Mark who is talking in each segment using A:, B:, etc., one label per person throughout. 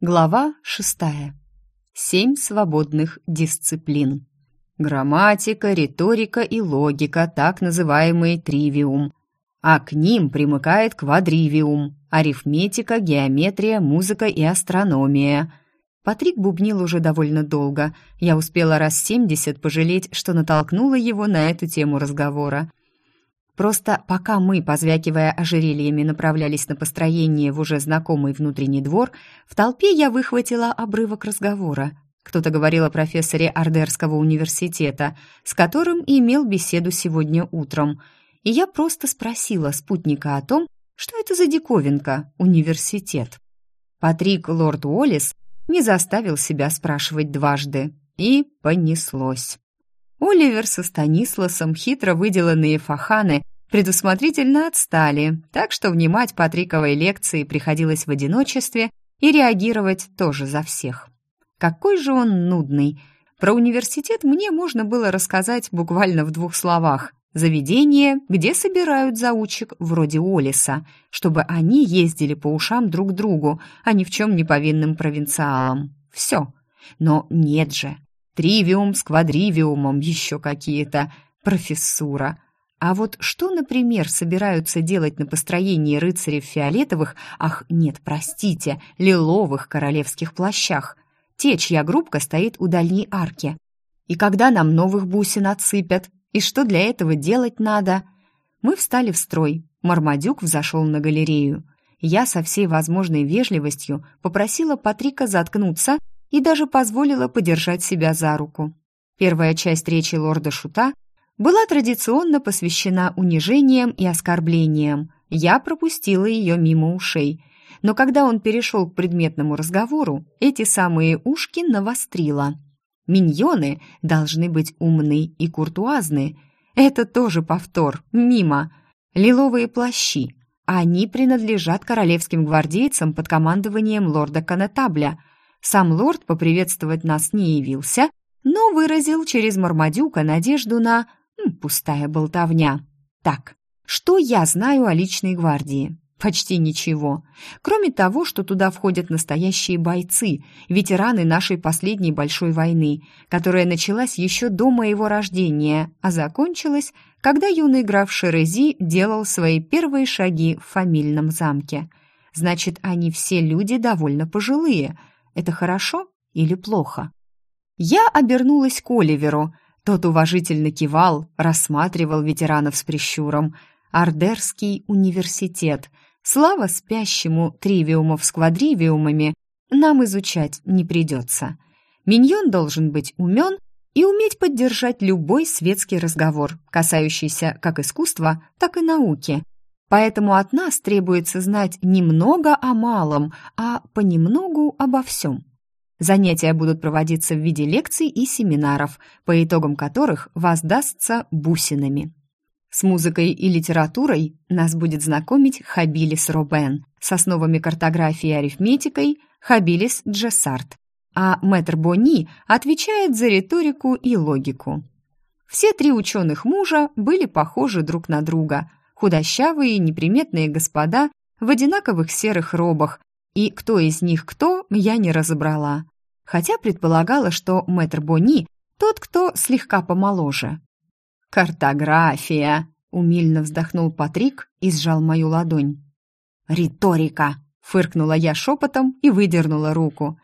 A: Глава шестая. Семь свободных дисциплин. Грамматика, риторика и логика, так называемый тривиум. А к ним примыкает квадривиум, арифметика, геометрия, музыка и астрономия. Патрик бубнил уже довольно долго. Я успела раз семьдесят пожалеть, что натолкнула его на эту тему разговора. Просто пока мы, позвякивая ожерельями, направлялись на построение в уже знакомый внутренний двор, в толпе я выхватила обрывок разговора. Кто-то говорил о профессоре Ардерского университета, с которым имел беседу сегодня утром. И я просто спросила спутника о том, что это за диковинка «университет». Патрик Лорд Уоллес не заставил себя спрашивать дважды. И понеслось. Оливер со Станисласом, хитро выделанные фаханы, предусмотрительно отстали, так что внимать Патриковой лекции приходилось в одиночестве и реагировать тоже за всех. Какой же он нудный! Про университет мне можно было рассказать буквально в двух словах. Заведение, где собирают заучек вроде Олиса, чтобы они ездили по ушам друг другу, а ни в чем не повинным провинциалам. Все. Но нет же. Тривиум с квадривиумом, еще какие-то. Профессура. А вот что, например, собираются делать на построении рыцарей в фиолетовых, ах, нет, простите, лиловых королевских плащах? Те, чья группка стоит у дальней арки. И когда нам новых бусин отсыпят? И что для этого делать надо? Мы встали в строй. Мармадюк взошел на галерею. Я со всей возможной вежливостью попросила Патрика заткнуться и даже позволила подержать себя за руку. Первая часть речи лорда Шута была традиционно посвящена унижениям и оскорблениям. Я пропустила ее мимо ушей. Но когда он перешел к предметному разговору, эти самые ушки навострила. Миньоны должны быть умны и куртуазны. Это тоже повтор, мимо. Лиловые плащи. Они принадлежат королевским гвардейцам под командованием лорда Канетабля. Сам лорд поприветствовать нас не явился, но выразил через Мармадюка надежду на Пустая болтовня. Так, что я знаю о личной гвардии? Почти ничего. Кроме того, что туда входят настоящие бойцы, ветераны нашей последней большой войны, которая началась еще до моего рождения, а закончилась, когда юный граф Шерези делал свои первые шаги в фамильном замке. Значит, они все люди довольно пожилые. Это хорошо или плохо? Я обернулась к Оливеру – тот уважительно кивал, рассматривал ветеранов с прищуром. Ардерский университет. Слава спящему тривиумов с квадривиумами нам изучать не придется. Миньон должен быть умен и уметь поддержать любой светский разговор, касающийся как искусства, так и науки. Поэтому от нас требуется знать немного о малом, а понемногу обо всем. Занятия будут проводиться в виде лекций и семинаров, по итогам которых воздастся бусинами. С музыкой и литературой нас будет знакомить Хабилис Робен, с основами картографии и арифметикой Хабилис Джессарт, а мэтр Бонни отвечает за риторику и логику. Все три ученых мужа были похожи друг на друга, худощавые неприметные господа в одинаковых серых робах, и кто из них кто, я не разобрала. Хотя предполагала, что мэтр Бони тот, кто слегка помоложе. «Картография!» — умильно вздохнул Патрик и сжал мою ладонь. «Риторика!» — фыркнула я шепотом и выдернула руку.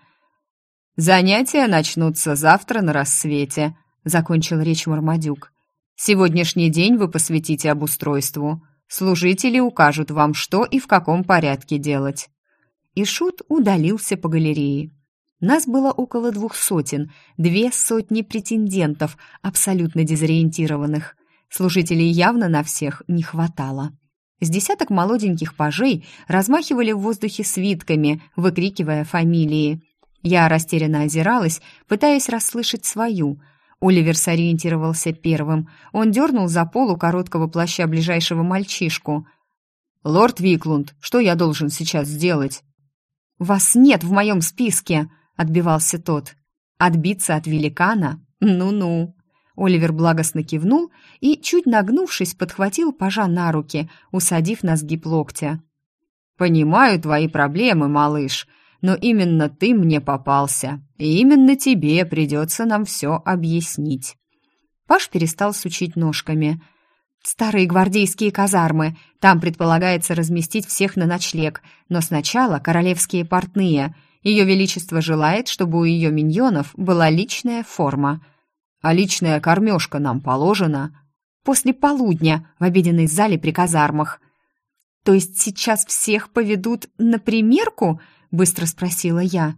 A: «Занятия начнутся завтра на рассвете», — закончил речь Мармадюк. «Сегодняшний день вы посвятите обустройству. Служители укажут вам, что и в каком порядке делать и Шут удалился по галерее. Нас было около двух сотен, две сотни претендентов, абсолютно дезориентированных. Служителей явно на всех не хватало. С десяток молоденьких пажей размахивали в воздухе свитками, выкрикивая фамилии. Я растерянно озиралась, пытаясь расслышать свою. Оливер сориентировался первым. Он дернул за полу короткого плаща ближайшего мальчишку. «Лорд Виклунд, что я должен сейчас сделать?» «Вас нет в моем списке!» — отбивался тот. «Отбиться от великана? Ну-ну!» Оливер благостно кивнул и, чуть нагнувшись, подхватил пажа на руки, усадив на сгиб локтя. «Понимаю твои проблемы, малыш, но именно ты мне попался, и именно тебе придется нам все объяснить». Паш перестал сучить ножками. «Старые гвардейские казармы. Там предполагается разместить всех на ночлег, но сначала королевские портные. Ее Величество желает, чтобы у ее миньонов была личная форма. А личная кормежка нам положена. После полудня в обеденной зале при казармах. То есть сейчас всех поведут на примерку?» — быстро спросила я.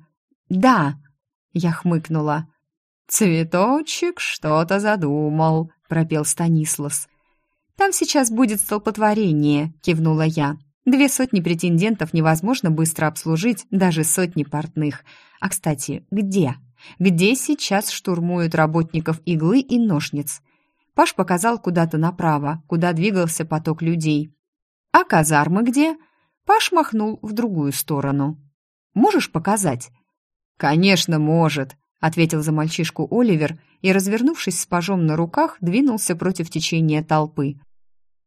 A: «Да», — я хмыкнула. «Цветочек что-то задумал», — пропел Станислас. «Там сейчас будет столпотворение», — кивнула я. «Две сотни претендентов невозможно быстро обслужить, даже сотни портных. А, кстати, где? Где сейчас штурмуют работников иглы и ножниц?» Паш показал куда-то направо, куда двигался поток людей. «А казармы где?» Паш махнул в другую сторону. «Можешь показать?» «Конечно, может», — ответил за мальчишку Оливер и, развернувшись с пажом на руках, двинулся против течения толпы.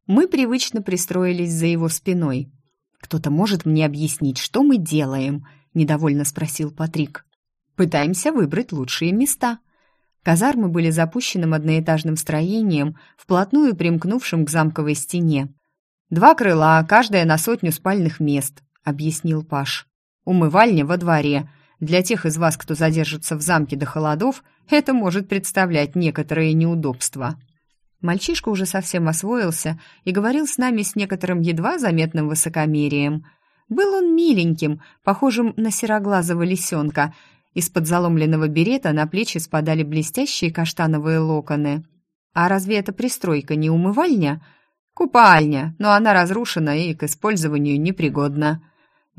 A: Мы привычно пристроились за его спиной. «Кто-то может мне объяснить, что мы делаем?» — недовольно спросил Патрик. «Пытаемся выбрать лучшие места». Казармы были запущенным одноэтажным строением, вплотную примкнувшим к замковой стене. «Два крыла, каждая на сотню спальных мест», — объяснил Паш. «Умывальня во дворе, для тех из вас, кто задержится в замке до холодов, это может представлять некоторые неудобства. Мальчишка уже совсем освоился и говорил с нами с некоторым едва заметным высокомерием. Был он миленьким, похожим на сероглазого лисенка. Из-под заломленного берета на плечи спадали блестящие каштановые локоны. А разве эта пристройка не умывальня? Купальня, но она разрушена и к использованию непригодна.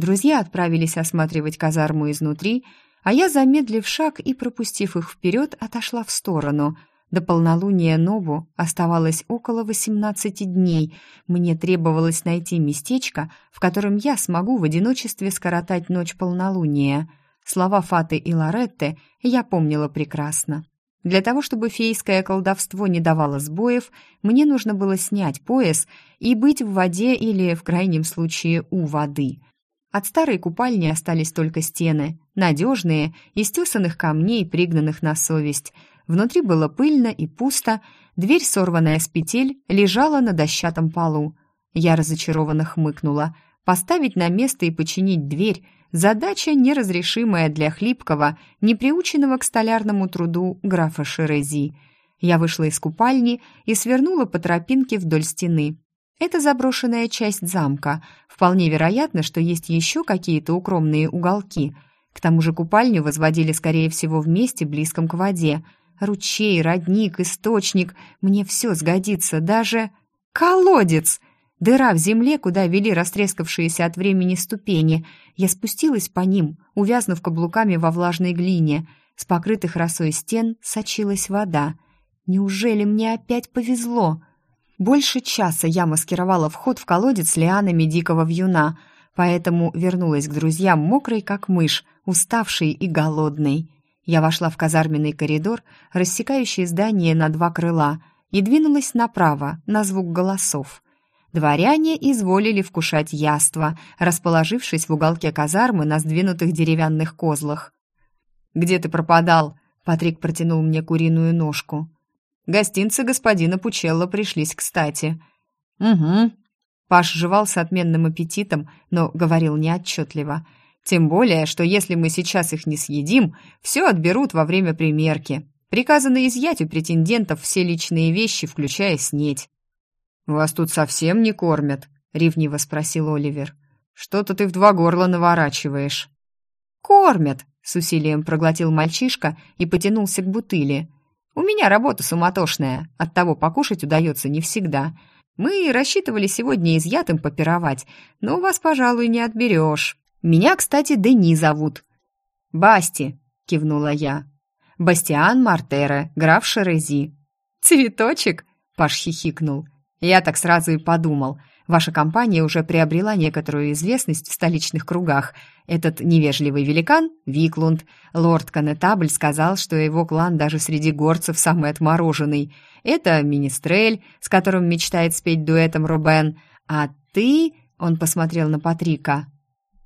A: Друзья отправились осматривать казарму изнутри, а я, замедлив шаг и пропустив их вперед, отошла в сторону. До полнолуния Нобу оставалось около восемнадцати дней. Мне требовалось найти местечко, в котором я смогу в одиночестве скоротать ночь полнолуния. Слова Фаты и Лоретты я помнила прекрасно. Для того, чтобы фейское колдовство не давало сбоев, мне нужно было снять пояс и быть в воде или, в крайнем случае, у воды — от старой купальни остались только стены, надежные, из тесанных камней, пригнанных на совесть. Внутри было пыльно и пусто, дверь, сорванная с петель, лежала на дощатом полу. Я разочарованно хмыкнула. Поставить на место и починить дверь — задача неразрешимая для хлипкого, неприученного к столярному труду графа Шерези. Я вышла из купальни и свернула по тропинке вдоль стены. Это заброшенная часть замка. Вполне вероятно, что есть еще какие-то укромные уголки. К тому же купальню возводили, скорее всего, в месте, близком к воде. Ручей, родник, источник. Мне все сгодится, даже... Колодец! Дыра в земле, куда вели растрескавшиеся от времени ступени. Я спустилась по ним, увязнув каблуками во влажной глине. С покрытых росой стен сочилась вода. Неужели мне опять повезло?» Больше часа я маскировала вход в колодец лианами дикого вьюна, поэтому вернулась к друзьям мокрой, как мышь, уставшей и голодной. Я вошла в казарменный коридор, рассекающий здание на два крыла, и двинулась направо, на звук голосов. Дворяне изволили вкушать яство, расположившись в уголке казармы на сдвинутых деревянных козлах. «Где ты пропадал?» Патрик протянул мне куриную ножку. Гостинцы господина Пучелло пришлись кстати. Угу. Паш жевал с отменным аппетитом, но говорил неотчетливо. Тем более, что если мы сейчас их не съедим, все отберут во время примерки. Приказано изъять у претендентов все личные вещи, включая снеть. «Вас тут совсем не кормят?» — ревниво спросил Оливер. «Что-то ты в два горла наворачиваешь». «Кормят!» — с усилием проглотил мальчишка и потянулся к бутыли. У меня работа суматошная, оттого покушать удается не всегда. Мы рассчитывали сегодня изъятым попировать, но у вас, пожалуй, не отберешь. Меня, кстати, Дени зовут». «Басти», — кивнула я. «Бастиан Мартера, граф Шерези». «Цветочек?» — Паш хихикнул. Я так сразу и подумал. Ваша компания уже приобрела некоторую известность в столичных кругах. Этот невежливый великан, Виклунд, лорд Канетабль сказал, что его клан даже среди горцев самый отмороженный. Это Министрель, с которым мечтает спеть дуэтом Рубен. А ты...» — он посмотрел на Патрика.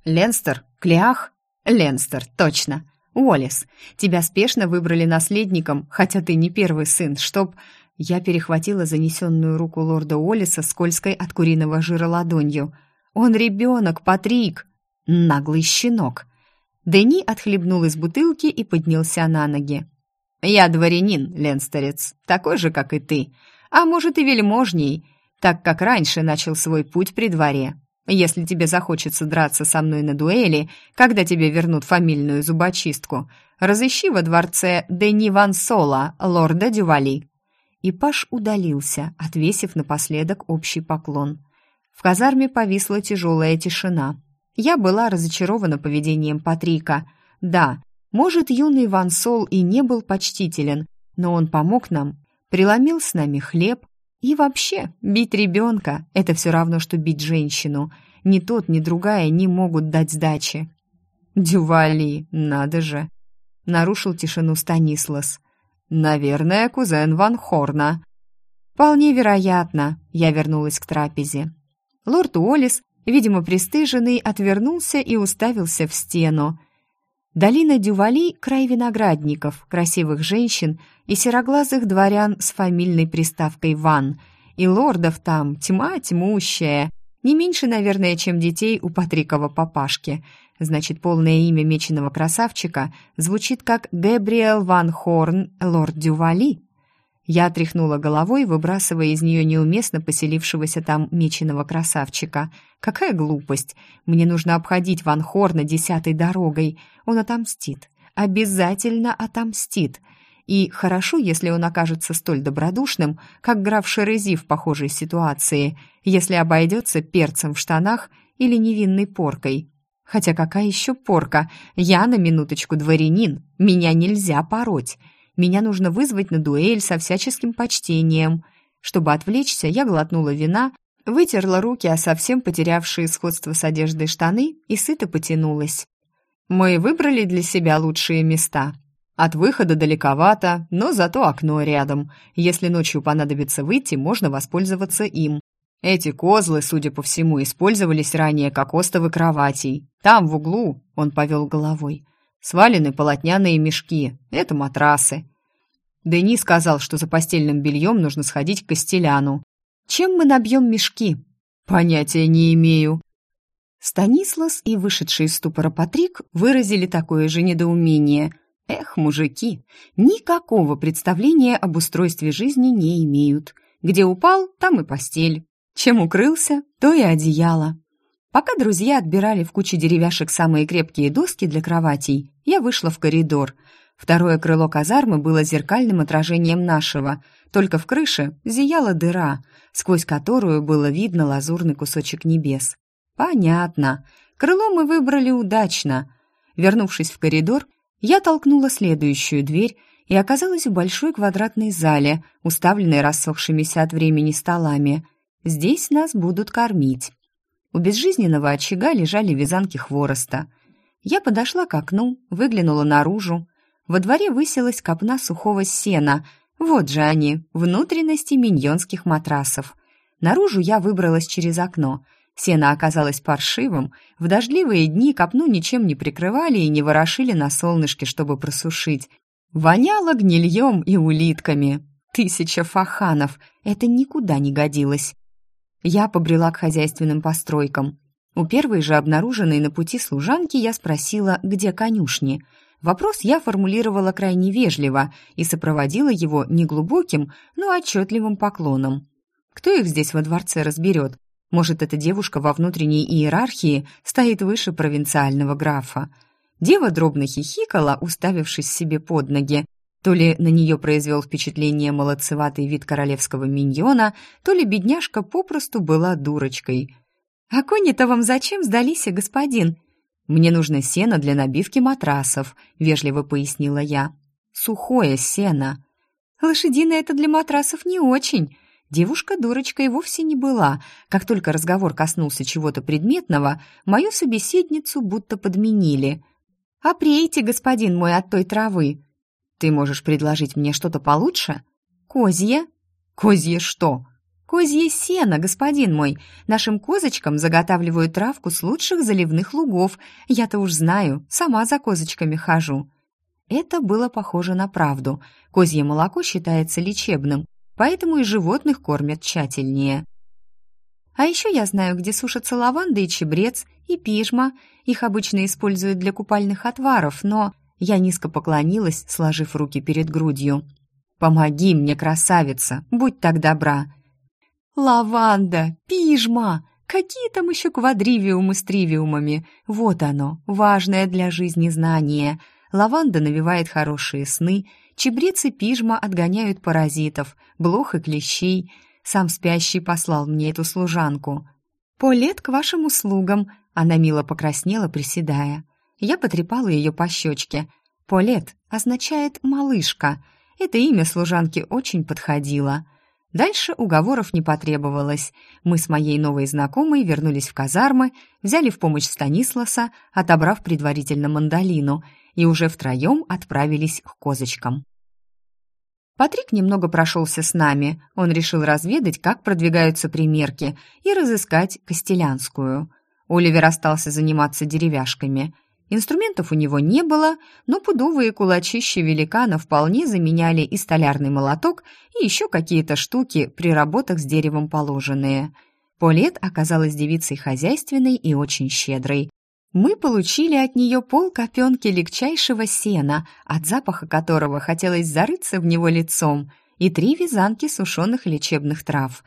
A: «Ленстер? Клях?» Ленстер, точно. Уоллес, тебя спешно выбрали наследником, хотя ты не первый сын, чтоб...» Я перехватила занесенную руку лорда Уоллеса скользкой от куриного жира ладонью. «Он ребенок, Патрик!» «Наглый щенок!» Дени отхлебнул из бутылки и поднялся на ноги. «Я дворянин, Ленстерец, такой же, как и ты, а может и вельможней, так как раньше начал свой путь при дворе. Если тебе захочется драться со мной на дуэли, когда тебе вернут фамильную зубочистку, разыщи во дворце Дени Ван Сола, лорда Дювали». И Паш удалился, отвесив напоследок общий поклон. В казарме повисла тяжелая тишина. Я была разочарована поведением Патрика. Да, может, юный Ван Сол и не был почтителен, но он помог нам, преломил с нами хлеб, и вообще, бить ребенка – это все равно, что бить женщину. Ни тот, ни другая не могут дать сдачи. «Дювали, надо же!» – нарушил тишину Станислас. «Наверное, кузен Ван Хорна». «Вполне вероятно», – я вернулась к трапезе. Лорд Уоллес, видимо, пристыженный, отвернулся и уставился в стену. Долина Дювали – край виноградников, красивых женщин и сероглазых дворян с фамильной приставкой «Ван». И лордов там тьма тьмущая, не меньше, наверное, чем детей у Патрикова папашки. Значит, полное имя меченого красавчика звучит как Гэбриэл Ван Хорн, лорд Дювали. Я тряхнула головой, выбрасывая из нее неуместно поселившегося там меченого красавчика. Какая глупость! Мне нужно обходить Ван Хорна десятой дорогой. Он отомстит. Обязательно отомстит. И хорошо, если он окажется столь добродушным, как граф Шерези в похожей ситуации, если обойдется перцем в штанах или невинной поркой. Хотя какая еще порка? Я на минуточку дворянин, меня нельзя пороть. Меня нужно вызвать на дуэль со всяческим почтением. Чтобы отвлечься, я глотнула вина, вытерла руки о совсем потерявшие сходство с одеждой штаны и сыто потянулась. Мы выбрали для себя лучшие места. От выхода далековато, но зато окно рядом. Если ночью понадобится выйти, можно воспользоваться им. Эти козлы, судя по всему, использовались ранее как остовы кроватей. Там, в углу, он повел головой, Свалены полотняные мешки. Это матрасы. Дени сказал, что за постельным бельем нужно сходить к Костеляну. Чем мы набьем мешки? Понятия не имею. Станислас и вышедший из ступора Патрик выразили такое же недоумение. Эх, мужики, никакого представления об устройстве жизни не имеют. Где упал, там и постель. Чем укрылся, то и одеяло. Пока друзья отбирали в куче деревяшек самые крепкие доски для кроватей, я вышла в коридор. Второе крыло казармы было зеркальным отражением нашего, только в крыше зияла дыра, сквозь которую было видно лазурный кусочек небес. Понятно. Крыло мы выбрали удачно. Вернувшись в коридор, я толкнула следующую дверь и оказалась в большой квадратной зале, уставленной рассохшимися от времени столами. Здесь нас будут кормить. У безжизненного очага лежали вязанки хвороста. Я подошла к окну, выглянула наружу. Во дворе высилась копна сухого сена. Вот же они, внутренности миньонских матрасов. Наружу я выбралась через окно. Сено оказалось паршивым. В дождливые дни копну ничем не прикрывали и не ворошили на солнышке, чтобы просушить. Воняло гнильем и улитками. Тысяча фаханов. Это никуда не годилось. Я побрела к хозяйственным постройкам. У первой же обнаруженной на пути служанки я спросила, где конюшни. Вопрос я формулировала крайне вежливо и сопроводила его неглубоким, но отчетливым поклоном. Кто их здесь во дворце разберет? Может, эта девушка во внутренней иерархии стоит выше провинциального графа? Дева дробно хихикала, уставившись себе под ноги, то ли на нее произвел впечатление молодцеватый вид королевского миньона, то ли бедняжка попросту была дурочкой. «А кони-то вам зачем сдались, господин?» «Мне нужно сено для набивки матрасов», — вежливо пояснила я. «Сухое сено». «Лошадиное это для матрасов не очень». Девушка дурочкой вовсе не была. Как только разговор коснулся чего-то предметного, мою собеседницу будто подменили. «Опрейте, господин мой, от той травы», ты можешь предложить мне что-то получше? Козье? Козье что? «Козье сено, господин мой. Нашим козочкам заготавливают травку с лучших заливных лугов. Я-то уж знаю, сама за козочками хожу». Это было похоже на правду. Козье молоко считается лечебным, поэтому и животных кормят тщательнее. А еще я знаю, где сушатся лаванда и чебрец, и пижма. Их обычно используют для купальных отваров, но я низко поклонилась, сложив руки перед грудью. «Помоги мне, красавица, будь так добра!» «Лаванда! Пижма! Какие там еще квадривиумы с тривиумами? Вот оно, важное для жизни знание. Лаванда навевает хорошие сны, чебрец и пижма отгоняют паразитов, блох и клещей. Сам спящий послал мне эту служанку. «Полет к вашим услугам!» Она мило покраснела, приседая. Я потрепала ее по щечке. «Полет» означает «малышка». Это имя служанки очень подходило. Дальше уговоров не потребовалось. Мы с моей новой знакомой вернулись в казармы, взяли в помощь Станисласа, отобрав предварительно мандолину, и уже втроем отправились к козочкам. Патрик немного прошелся с нами. Он решил разведать, как продвигаются примерки, и разыскать Костелянскую. Оливер остался заниматься деревяшками – Инструментов у него не было, но пудовые кулачища великана вполне заменяли и столярный молоток, и еще какие-то штуки, при работах с деревом положенные. Полет оказалась девицей хозяйственной и очень щедрой. Мы получили от нее пол копенки легчайшего сена, от запаха которого хотелось зарыться в него лицом, и три вязанки сушеных лечебных трав.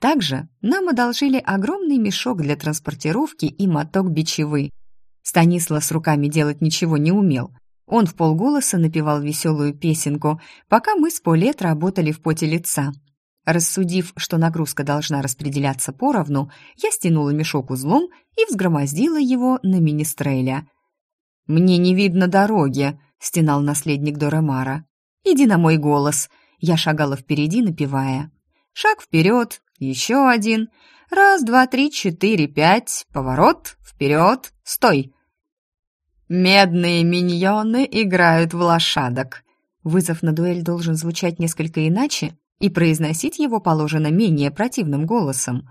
A: Также нам одолжили огромный мешок для транспортировки и моток бичевы, Станислав с руками делать ничего не умел. Он в полголоса напевал веселую песенку, пока мы с Полет работали в поте лица. Рассудив, что нагрузка должна распределяться поровну, я стянула мешок узлом и взгромоздила его на министреля. «Мне не видно дороги», — стенал наследник Доремара. «Иди на мой голос». Я шагала впереди, напевая. «Шаг вперед, еще один. Раз, два, три, четыре, пять. Поворот, вперед, стой. Медные миньоны играют в лошадок. Вызов на дуэль должен звучать несколько иначе, и произносить его положено менее противным голосом.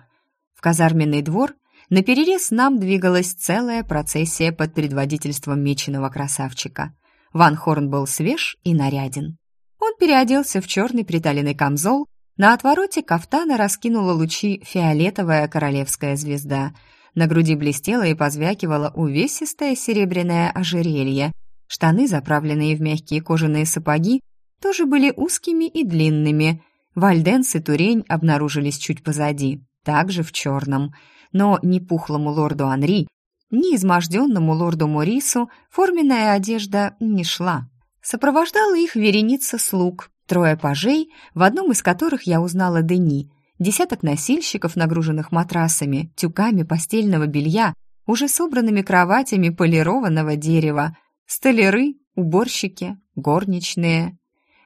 A: В казарменный двор на перерез нам двигалась целая процессия под предводительством меченого красавчика. Ван Хорн был свеж и наряден. Он переоделся в черный приталенный камзол на отвороте кафтана раскинула лучи фиолетовая королевская звезда. На груди блестела и позвякивала увесистое серебряное ожерелье. Штаны, заправленные в мягкие кожаные сапоги, тоже были узкими и длинными. Вальденс и Турень обнаружились чуть позади, также в черном. Но ни пухлому лорду Анри, ни изможденному лорду Морису форменная одежда не шла. Сопровождала их вереница слуг, Трое пажей, в одном из которых я узнала Дени, десяток носильщиков, нагруженных матрасами, тюками постельного белья, уже собранными кроватями полированного дерева, столяры, уборщики, горничные.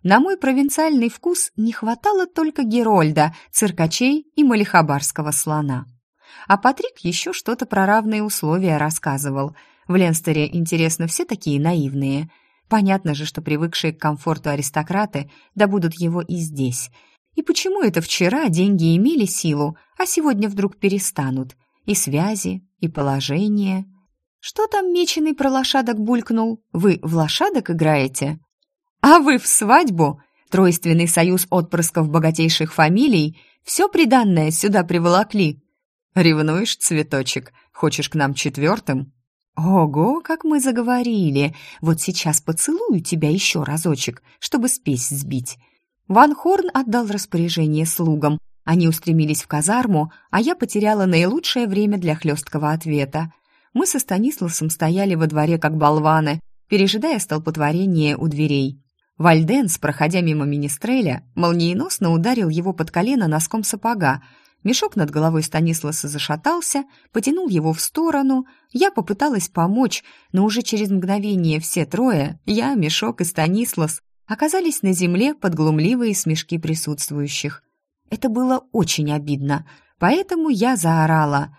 A: На мой провинциальный вкус не хватало только Герольда, циркачей и малихабарского слона. А Патрик еще что-то про равные условия рассказывал. В Ленстере, интересно, все такие наивные – Понятно же, что привыкшие к комфорту аристократы добудут его и здесь. И почему это вчера деньги имели силу, а сегодня вдруг перестанут? И связи, и положение. Что там меченый про лошадок булькнул? Вы в лошадок играете? А вы в свадьбу? Тройственный союз отпрысков богатейших фамилий все приданное сюда приволокли. Ревнуешь, цветочек? Хочешь к нам четвертым? «Ого, как мы заговорили! Вот сейчас поцелую тебя еще разочек, чтобы спесь сбить». Ван Хорн отдал распоряжение слугам. Они устремились в казарму, а я потеряла наилучшее время для хлесткого ответа. Мы со Станисласом стояли во дворе как болваны, пережидая столпотворение у дверей. Вальденс, проходя мимо Министреля, молниеносно ударил его под колено носком сапога, Мешок над головой Станисласа зашатался, потянул его в сторону. Я попыталась помочь, но уже через мгновение все трое, я, Мешок и Станислас, оказались на земле под глумливые смешки присутствующих. Это было очень обидно, поэтому я заорала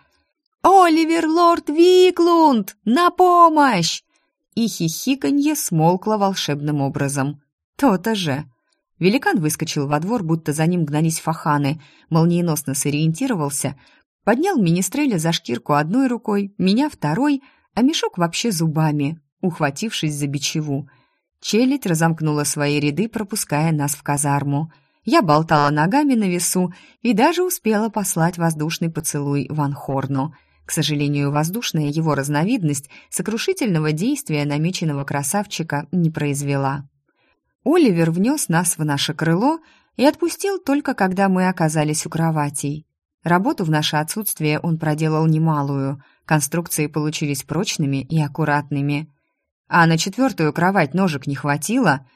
A: «Оливер Лорд Виклунд! На помощь!» И хихиканье смолкло волшебным образом. То-то же. Великан выскочил во двор, будто за ним гнались фаханы, молниеносно сориентировался, поднял министреля за шкирку одной рукой, меня второй, а мешок вообще зубами, ухватившись за бичеву. Челядь разомкнула свои ряды, пропуская нас в казарму. Я болтала ногами на весу и даже успела послать воздушный поцелуй Ван Хорну. К сожалению, воздушная его разновидность сокрушительного действия намеченного красавчика не произвела. Оливер внес нас в наше крыло и отпустил только когда мы оказались у кроватей. Работу в наше отсутствие он проделал немалую. Конструкции получились прочными и аккуратными. А на четвертую кровать ножек не хватило.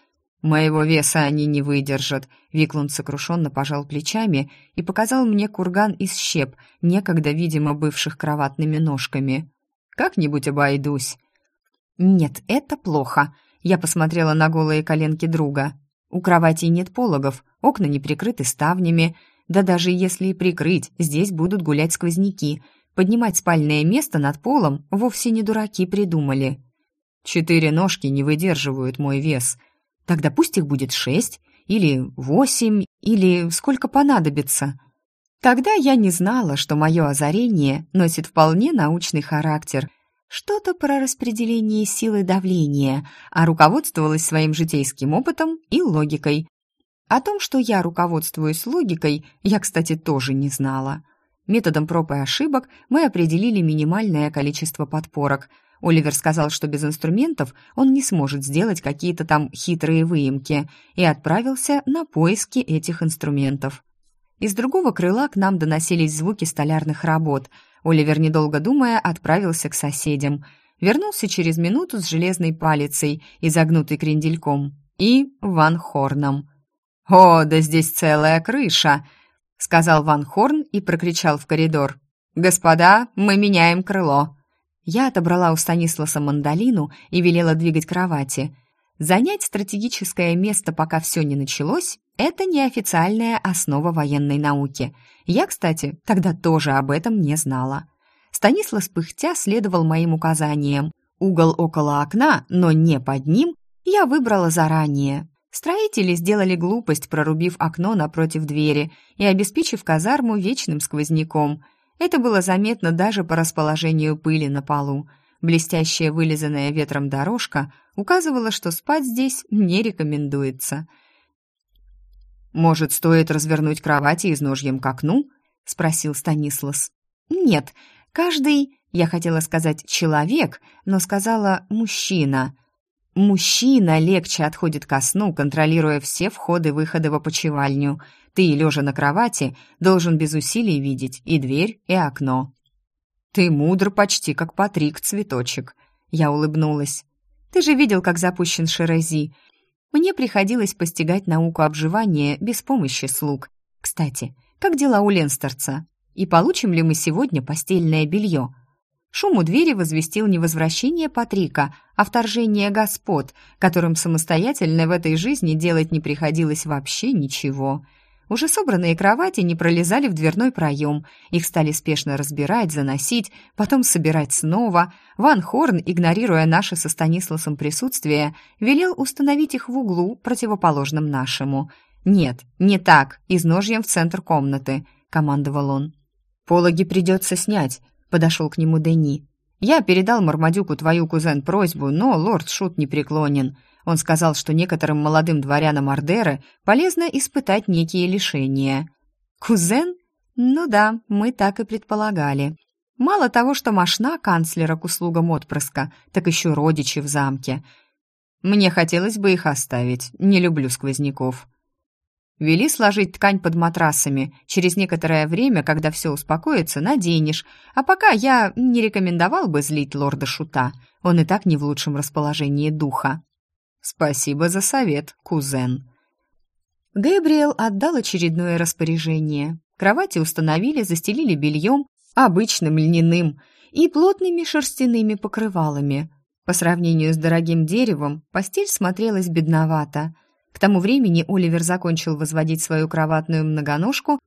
A: Моего веса они не выдержат. Виклунд сокрушенно пожал плечами и показал мне курган из щеп, некогда, видимо, бывших кроватными ножками. Как-нибудь обойдусь. Нет, это плохо. Я посмотрела на голые коленки друга. У кровати нет пологов, окна не прикрыты ставнями, да даже если и прикрыть, здесь будут гулять сквозняки. Поднимать спальное место над полом вовсе не дураки придумали. Четыре ножки не выдерживают мой вес. Тогда пусть их будет шесть, или восемь, или сколько понадобится. Тогда я не знала, что мое озарение носит вполне научный характер. Что-то про распределение силы давления, а руководствовалась своим житейским опытом и логикой. О том, что я руководствуюсь логикой, я, кстати, тоже не знала. Методом проб и ошибок мы определили минимальное количество подпорок. Оливер сказал, что без инструментов он не сможет сделать какие-то там хитрые выемки, и отправился на поиски этих инструментов. Из другого крыла к нам доносились звуки столярных работ. Оливер, недолго думая, отправился к соседям. Вернулся через минуту с железной палицей и загнутой крендельком. И Ван Хорном. «О, да здесь целая крыша!» — сказал Ван Хорн и прокричал в коридор. «Господа, мы меняем крыло!» Я отобрала у Станисласа мандолину и велела двигать кровати. Занять стратегическое место, пока все не началось, это неофициальная основа военной науки. Я, кстати, тогда тоже об этом не знала. Станислав пыхтя следовал моим указаниям. Угол около окна, но не под ним, я выбрала заранее. Строители сделали глупость, прорубив окно напротив двери и обеспечив казарму вечным сквозняком. Это было заметно даже по расположению пыли на полу. Блестящая вылизанная ветром дорожка указывала, что спать здесь не рекомендуется. «Может, стоит развернуть кровати изножьем к окну?» — спросил Станислас. «Нет, каждый...» Я хотела сказать «человек», но сказала «мужчина». Мужчина легче отходит ко сну, контролируя все входы-выходы в опочивальню. Ты, лежа на кровати, должен без усилий видеть и дверь, и окно. Ты мудр почти, как Патрик, цветочек. Я улыбнулась. Ты же видел, как запущен Шерези. Мне приходилось постигать науку обживания без помощи слуг. Кстати, как дела у Ленстерца? И получим ли мы сегодня постельное белье? Шум у двери возвестил не возвращение Патрика, а вторжение господ, которым самостоятельно в этой жизни делать не приходилось вообще ничего. Уже собранные кровати не пролезали в дверной проем. Их стали спешно разбирать, заносить, потом собирать снова. Ван Хорн, игнорируя наше со Станисласом присутствие, велел установить их в углу, противоположном нашему. «Нет, не так, изножьем в центр комнаты», — командовал он. «Пологи придется снять», подошел к нему Дени. «Я передал Мармадюку твою кузен просьбу, но лорд Шут не преклонен. Он сказал, что некоторым молодым дворянам Ордеры полезно испытать некие лишения». «Кузен? Ну да, мы так и предполагали. Мало того, что мошна канцлера к услугам отпрыска, так еще родичи в замке. Мне хотелось бы их оставить, не люблю сквозняков». Вели сложить ткань под матрасами. Через некоторое время, когда все успокоится, наденешь. А пока я не рекомендовал бы злить лорда Шута. Он и так не в лучшем расположении духа. Спасибо за совет, кузен. Гэбриэл отдал очередное распоряжение. Кровати установили, застелили бельем, обычным льняным, и плотными шерстяными покрывалами. По сравнению с дорогим деревом, постель смотрелась бедновато – к тому времени Оливер закончил возводить свою кроватную многоножку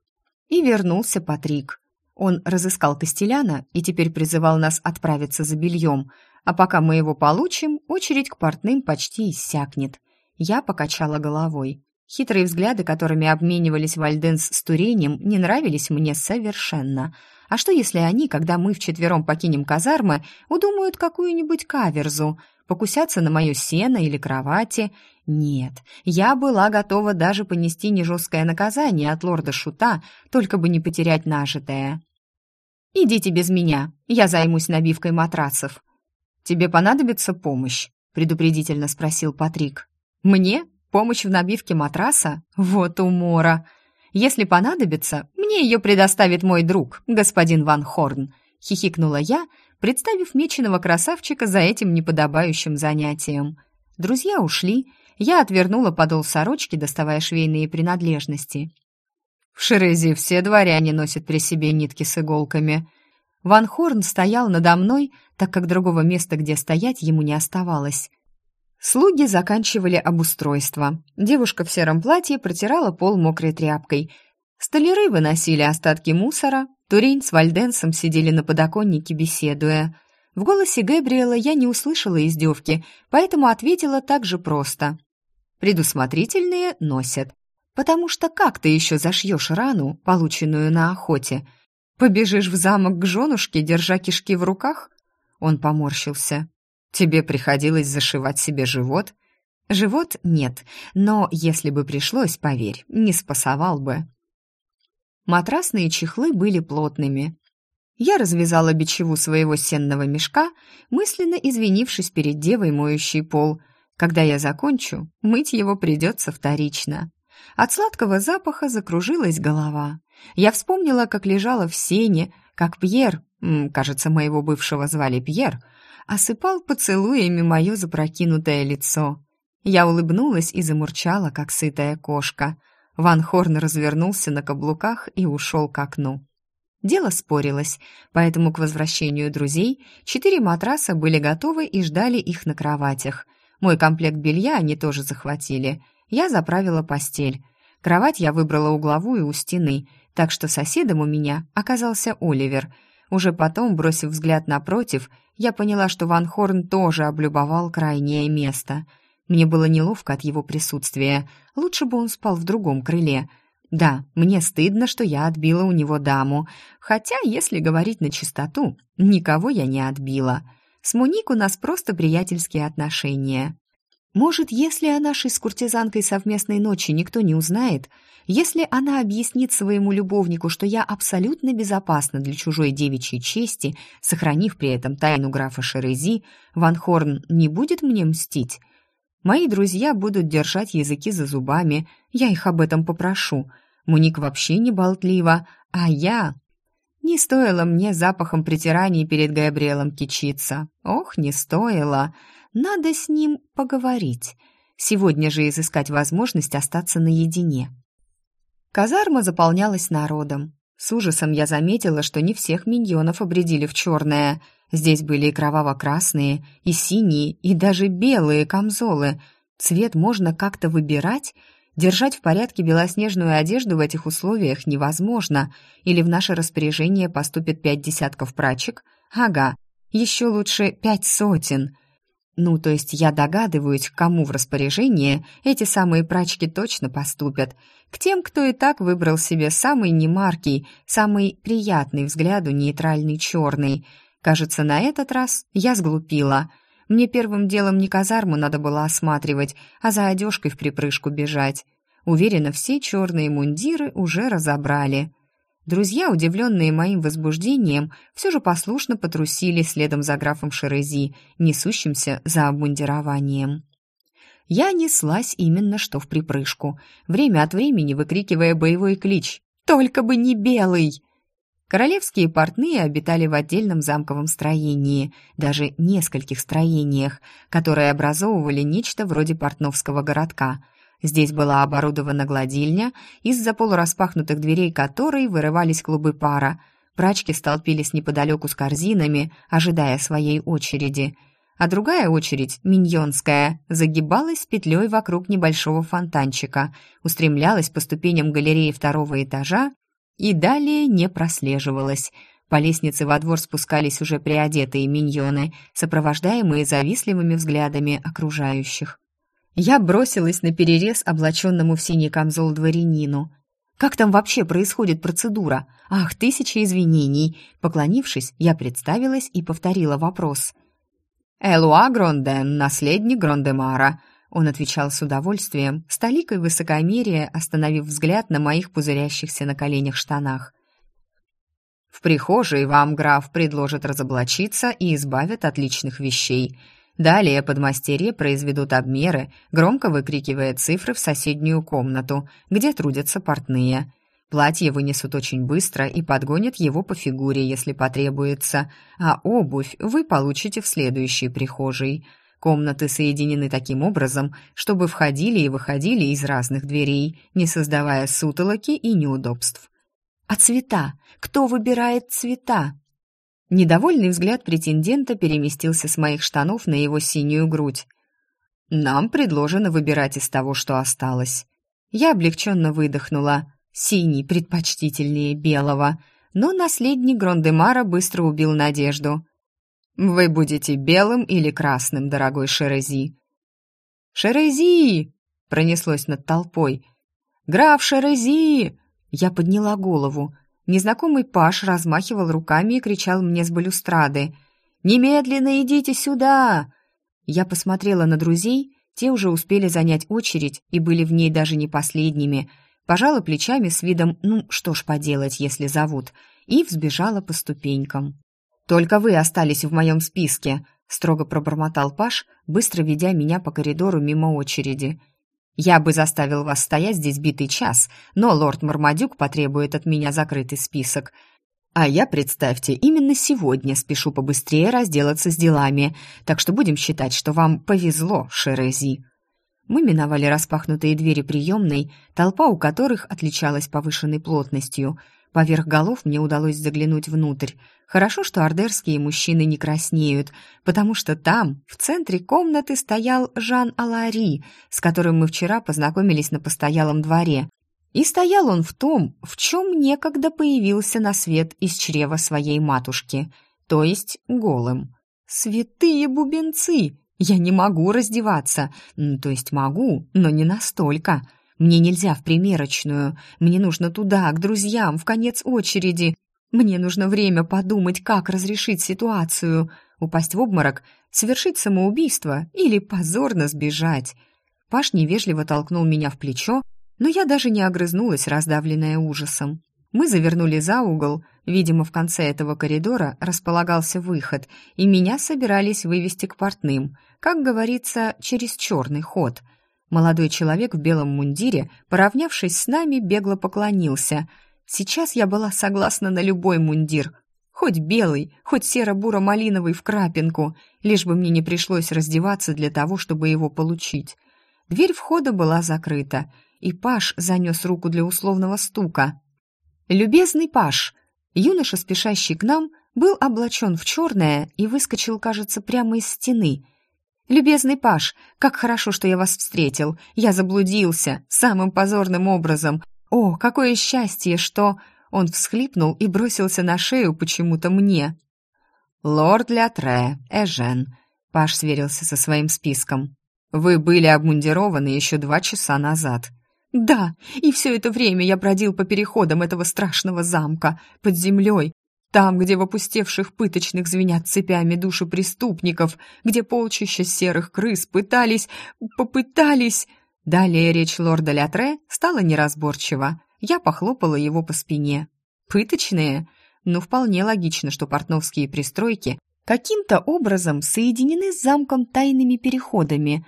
A: и вернулся Патрик. Он разыскал Костеляна и теперь призывал нас отправиться за бельем, а пока мы его получим, очередь к портным почти иссякнет. Я покачала головой. Хитрые взгляды, которыми обменивались Вальденс с Турением, не нравились мне совершенно. А что, если они, когда мы вчетвером покинем казармы, удумают какую-нибудь каверзу, покусятся на мое сено или кровати? Нет, я была готова даже понести нежесткое наказание от лорда Шута, только бы не потерять нажитое. «Идите без меня, я займусь набивкой матрасов». «Тебе понадобится помощь?» — предупредительно спросил Патрик. «Мне?» Помощь в набивке матраса? Вот умора. Если понадобится, мне ее предоставит мой друг, господин Ван Хорн, хихикнула я, представив меченого красавчика за этим неподобающим занятием. Друзья ушли, я отвернула подол сорочки, доставая швейные принадлежности. В Шерези все дворяне носят при себе нитки с иголками. Ван Хорн стоял надо мной, так как другого места, где стоять, ему не оставалось. Слуги заканчивали обустройство. Девушка в сером платье протирала пол мокрой тряпкой. Столяры выносили остатки мусора. Турень с Вальденсом сидели на подоконнике, беседуя. В голосе Гэбриэла я не услышала издевки, поэтому ответила так же просто. Предусмотрительные носят. Потому что как ты еще зашьешь рану, полученную на охоте? Побежишь в замок к женушке, держа кишки в руках? Он поморщился. Тебе приходилось зашивать себе живот? Живот нет, но если бы пришлось, поверь, не спасовал бы. Матрасные чехлы были плотными. Я развязала бичеву своего сенного мешка, мысленно извинившись перед девой, моющей пол. Когда я закончу, мыть его придется вторично. От сладкого запаха закружилась голова. Я вспомнила, как лежала в сене, как Пьер, кажется, моего бывшего звали Пьер, осыпал поцелуями мое запрокинутое лицо. Я улыбнулась и замурчала, как сытая кошка. Ван Хорн развернулся на каблуках и ушел к окну. Дело спорилось, поэтому к возвращению друзей четыре матраса были готовы и ждали их на кроватях. Мой комплект белья они тоже захватили. Я заправила постель. Кровать я выбрала угловую у стены, так что соседом у меня оказался Оливер — уже потом, бросив взгляд напротив, я поняла, что Ван Хорн тоже облюбовал крайнее место. Мне было неловко от его присутствия. Лучше бы он спал в другом крыле. Да, мне стыдно, что я отбила у него даму. Хотя, если говорить на чистоту, никого я не отбила. С Муник у нас просто приятельские отношения. Может, если о нашей с куртизанкой совместной ночи никто не узнает, если она объяснит своему любовнику, что я абсолютно безопасна для чужой девичьей чести, сохранив при этом тайну графа Шерези, Ван Хорн не будет мне мстить. Мои друзья будут держать языки за зубами, я их об этом попрошу. Муник вообще не болтлива, а я... Не стоило мне запахом притираний перед Габриэлом кичиться. Ох, не стоило. Надо с ним поговорить. Сегодня же изыскать возможность остаться наедине. Казарма заполнялась народом. С ужасом я заметила, что не всех миньонов обредили в черное. Здесь были и кроваво-красные, и синие, и даже белые камзолы. Цвет можно как-то выбирать. Держать в порядке белоснежную одежду в этих условиях невозможно. Или в наше распоряжение поступит пять десятков прачек. Ага, еще лучше пять сотен. Ну, то есть я догадываюсь, к кому в распоряжение эти самые прачки точно поступят. К тем, кто и так выбрал себе самый немаркий, самый приятный взгляду нейтральный черный. Кажется, на этот раз я сглупила. Мне первым делом не казарму надо было осматривать, а за одежкой в припрыжку бежать. Уверена, все черные мундиры уже разобрали. Друзья, удивленные моим возбуждением, все же послушно потрусили следом за графом Шерези, несущимся за обмундированием. Я неслась именно что в припрыжку, время от времени выкрикивая боевой клич «Только бы не белый!». Королевские портные обитали в отдельном замковом строении, даже нескольких строениях, которые образовывали нечто вроде портновского городка – Здесь была оборудована гладильня, из-за полураспахнутых дверей которой вырывались клубы пара. Прачки столпились неподалеку с корзинами, ожидая своей очереди. А другая очередь, миньонская, загибалась петлей вокруг небольшого фонтанчика, устремлялась по ступеням галереи второго этажа и далее не прослеживалась. По лестнице во двор спускались уже приодетые миньоны, сопровождаемые завистливыми взглядами окружающих. Я бросилась на перерез облаченному в синий камзол дворянину. Как там вообще происходит процедура? Ах, тысяча извинений. Поклонившись, я представилась и повторила вопрос. «Элуа Гронден, наследник Грондемара», он отвечал с удовольствием, с толикой высокомерия, остановив взгляд на моих пузырящихся на коленях штанах. «В прихожей вам граф предложит разоблачиться и избавит от личных вещей. Далее подмастерье произведут обмеры, громко выкрикивая цифры в соседнюю комнату, где трудятся портные. Платье вынесут очень быстро и подгонят его по фигуре, если потребуется, а обувь вы получите в следующей прихожей». Комнаты соединены таким образом, чтобы входили и выходили из разных дверей, не создавая сутолоки и неудобств. А цвета? Кто выбирает цвета? Недовольный взгляд претендента переместился с моих штанов на его синюю грудь. «Нам предложено выбирать из того, что осталось». Я облегченно выдохнула. Синий предпочтительнее белого. Но наследник Грондемара быстро убил надежду. «Вы будете белым или красным, дорогой Шерези?» «Шерези!» — пронеслось над толпой. «Граф Шерези!» Я подняла голову. Незнакомый паш размахивал руками и кричал мне с балюстрады. «Немедленно идите сюда!» Я посмотрела на друзей, те уже успели занять очередь и были в ней даже не последними. Пожала плечами с видом «ну, что ж поделать, если зовут», и взбежала по ступенькам. «Только вы остались в моем списке», — строго пробормотал Паш, быстро ведя меня по коридору мимо очереди. «Я бы заставил вас стоять здесь битый час, но лорд Мармадюк потребует от меня закрытый список. А я, представьте, именно сегодня спешу побыстрее разделаться с делами, так что будем считать, что вам повезло, Шерези». Мы миновали распахнутые двери приемной, толпа у которых отличалась повышенной плотностью — Поверх голов мне удалось заглянуть внутрь. Хорошо, что ордерские мужчины не краснеют, потому что там, в центре комнаты, стоял Жан Алари, с которым мы вчера познакомились на постоялом дворе. И стоял он в том, в чем некогда появился на свет из чрева своей матушки, то есть голым. «Святые бубенцы! Я не могу раздеваться, то есть могу, но не настолько!» Мне нельзя в примерочную. Мне нужно туда, к друзьям, в конец очереди. Мне нужно время подумать, как разрешить ситуацию. Упасть в обморок, совершить самоубийство или позорно сбежать. Паш невежливо толкнул меня в плечо, но я даже не огрызнулась, раздавленная ужасом. Мы завернули за угол. Видимо, в конце этого коридора располагался выход, и меня собирались вывести к портным, как говорится, через черный ход — Молодой человек в белом мундире, поравнявшись с нами, бегло поклонился. Сейчас я была согласна на любой мундир. Хоть белый, хоть серо-буро-малиновый в крапинку, лишь бы мне не пришлось раздеваться для того, чтобы его получить. Дверь входа была закрыта, и Паш занес руку для условного стука. «Любезный Паш!» Юноша, спешащий к нам, был облачен в черное и выскочил, кажется, прямо из стены — «Любезный Паш, как хорошо, что я вас встретил. Я заблудился, самым позорным образом. О, какое счастье, что...» Он всхлипнул и бросился на шею почему-то мне. «Лорд Лятре, Эжен», — Паш сверился со своим списком. «Вы были обмундированы еще два часа назад». «Да, и все это время я бродил по переходам этого страшного замка, под землей, там, где в опустевших пыточных звенят цепями души преступников, где полчища серых крыс пытались... попытались... Далее речь лорда Лятре стала неразборчива. Я похлопала его по спине. Пыточные? Ну, вполне логично, что портновские пристройки каким-то образом соединены с замком тайными переходами.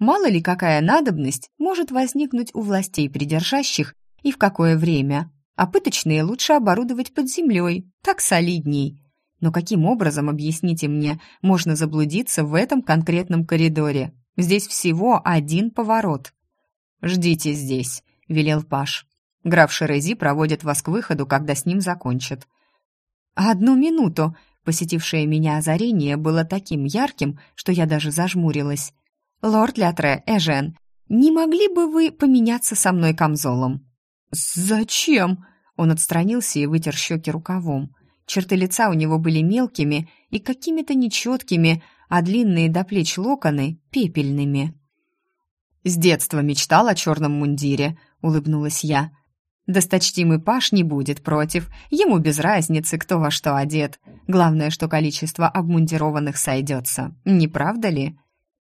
A: Мало ли какая надобность может возникнуть у властей придержащих и в какое время а пыточные лучше оборудовать под землей, так солидней. Но каким образом, объясните мне, можно заблудиться в этом конкретном коридоре? Здесь всего один поворот. «Ждите здесь», — велел Паш. «Граф Шерези проводит вас к выходу, когда с ним закончат». «Одну минуту!» Посетившее меня озарение было таким ярким, что я даже зажмурилась. «Лорд Лятре, Эжен, не могли бы вы поменяться со мной камзолом?» «Зачем?» Он отстранился и вытер щеки рукавом. Черты лица у него были мелкими и какими-то нечеткими, а длинные до плеч локоны — пепельными. «С детства мечтал о черном мундире», — улыбнулась я. Досточтимый Паш не будет против, ему без разницы, кто во что одет. Главное, что количество обмундированных сойдется, не правда ли?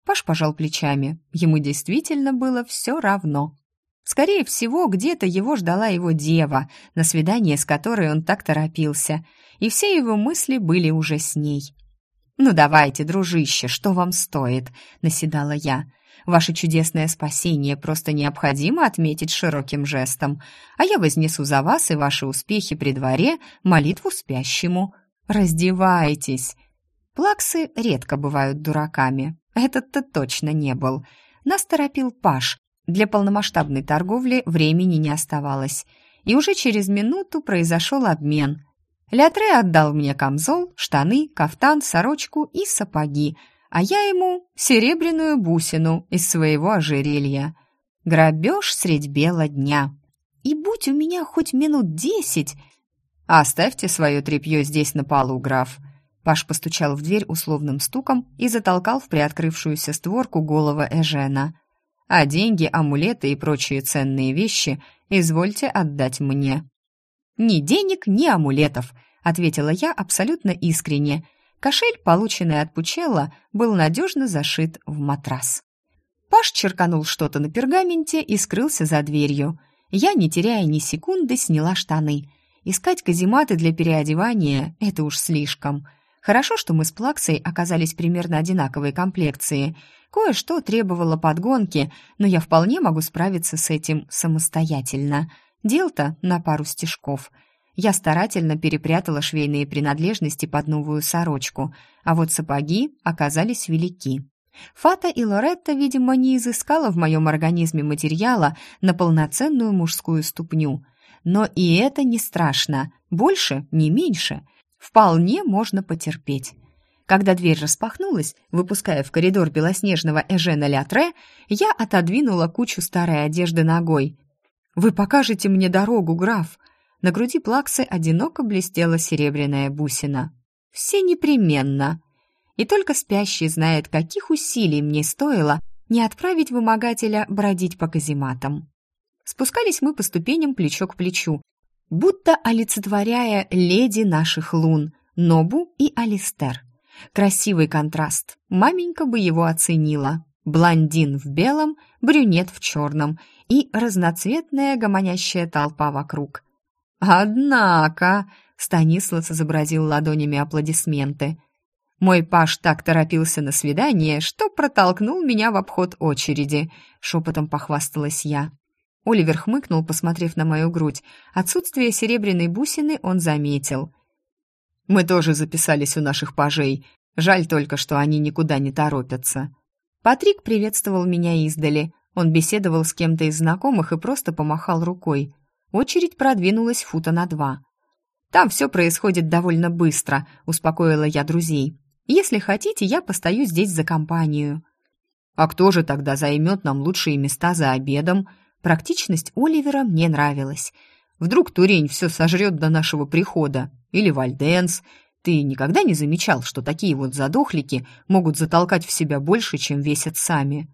A: Паш пожал плечами, ему действительно было все равно. Скорее всего, где-то его ждала его дева, на свидание с которой он так торопился, и все его мысли были уже с ней. «Ну давайте, дружище, что вам стоит?» — наседала я. Ваше чудесное спасение просто необходимо отметить широким жестом, а я вознесу за вас и ваши успехи при дворе молитву спящему. Раздевайтесь. Плаксы редко бывают дураками. Этот-то точно не был. Нас торопил Паш. Для полномасштабной торговли времени не оставалось. И уже через минуту произошел обмен. Лятре отдал мне камзол, штаны, кафтан, сорочку и сапоги – а я ему серебряную бусину из своего ожерелья. Грабеж средь бела дня. И будь у меня хоть минут десять... «Оставьте свое тряпье здесь на полу, граф». Паш постучал в дверь условным стуком и затолкал в приоткрывшуюся створку голова Эжена. «А деньги, амулеты и прочие ценные вещи извольте отдать мне». «Ни денег, ни амулетов», — ответила я абсолютно искренне — Кошель, полученный от Пучелла, был надежно зашит в матрас. Паш черканул что-то на пергаменте и скрылся за дверью. Я, не теряя ни секунды, сняла штаны. Искать казематы для переодевания — это уж слишком. Хорошо, что мы с Плаксой оказались примерно одинаковой комплекции. Кое-что требовало подгонки, но я вполне могу справиться с этим самостоятельно. Дел-то на пару стежков — я старательно перепрятала швейные принадлежности под новую сорочку, а вот сапоги оказались велики. Фата и Лоретта, видимо, не изыскала в моем организме материала на полноценную мужскую ступню. Но и это не страшно, больше, не меньше. Вполне можно потерпеть. Когда дверь распахнулась, выпуская в коридор белоснежного Эжена Лятре, я отодвинула кучу старой одежды ногой. «Вы покажете мне дорогу, граф?» На груди плаксы одиноко блестела серебряная бусина. «Все непременно!» И только спящий знает, каких усилий мне стоило не отправить вымогателя бродить по казематам. Спускались мы по ступеням плечо к плечу, будто олицетворяя леди наших лун, Нобу и Алистер. Красивый контраст, маменька бы его оценила. Блондин в белом, брюнет в черном и разноцветная гомонящая толпа вокруг. «Однако!» — Станислав изобразил ладонями аплодисменты. «Мой Паш так торопился на свидание, что протолкнул меня в обход очереди», — шепотом похвасталась я. Оливер хмыкнул, посмотрев на мою грудь. Отсутствие серебряной бусины он заметил. «Мы тоже записались у наших пажей. Жаль только, что они никуда не торопятся». Патрик приветствовал меня издали. Он беседовал с кем-то из знакомых и просто помахал рукой. Очередь продвинулась фута на два. «Там все происходит довольно быстро», — успокоила я друзей. «Если хотите, я постою здесь за компанию». «А кто же тогда займет нам лучшие места за обедом?» Практичность Оливера мне нравилась. Вдруг Турень все сожрет до нашего прихода. Или Вальденс. Ты никогда не замечал, что такие вот задохлики могут затолкать в себя больше, чем весят сами?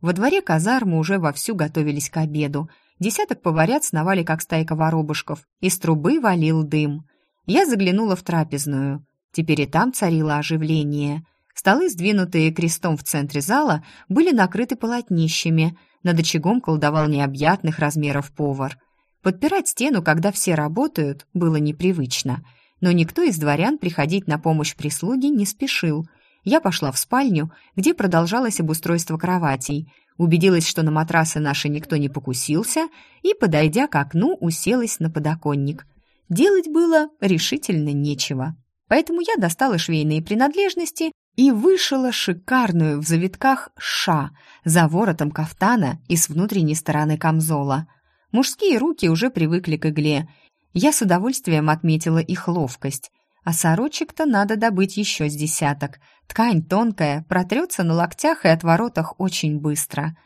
A: Во дворе казармы уже вовсю готовились к обеду — Десяток поварят сновали, как стайка воробушков. Из трубы валил дым. Я заглянула в трапезную. Теперь и там царило оживление. Столы, сдвинутые крестом в центре зала, были накрыты полотнищами. Над очагом колдовал необъятных размеров повар. Подпирать стену, когда все работают, было непривычно. Но никто из дворян приходить на помощь прислуге не спешил. Я пошла в спальню, где продолжалось обустройство кроватей – убедилась, что на матрасы наши никто не покусился, и, подойдя к окну, уселась на подоконник. Делать было решительно нечего. Поэтому я достала швейные принадлежности и вышила шикарную в завитках ша за воротом кафтана и с внутренней стороны камзола. Мужские руки уже привыкли к игле. Я с удовольствием отметила их ловкость. А сорочек-то надо добыть еще с десяток. Ткань тонкая, протрется на локтях и отворотах очень быстро.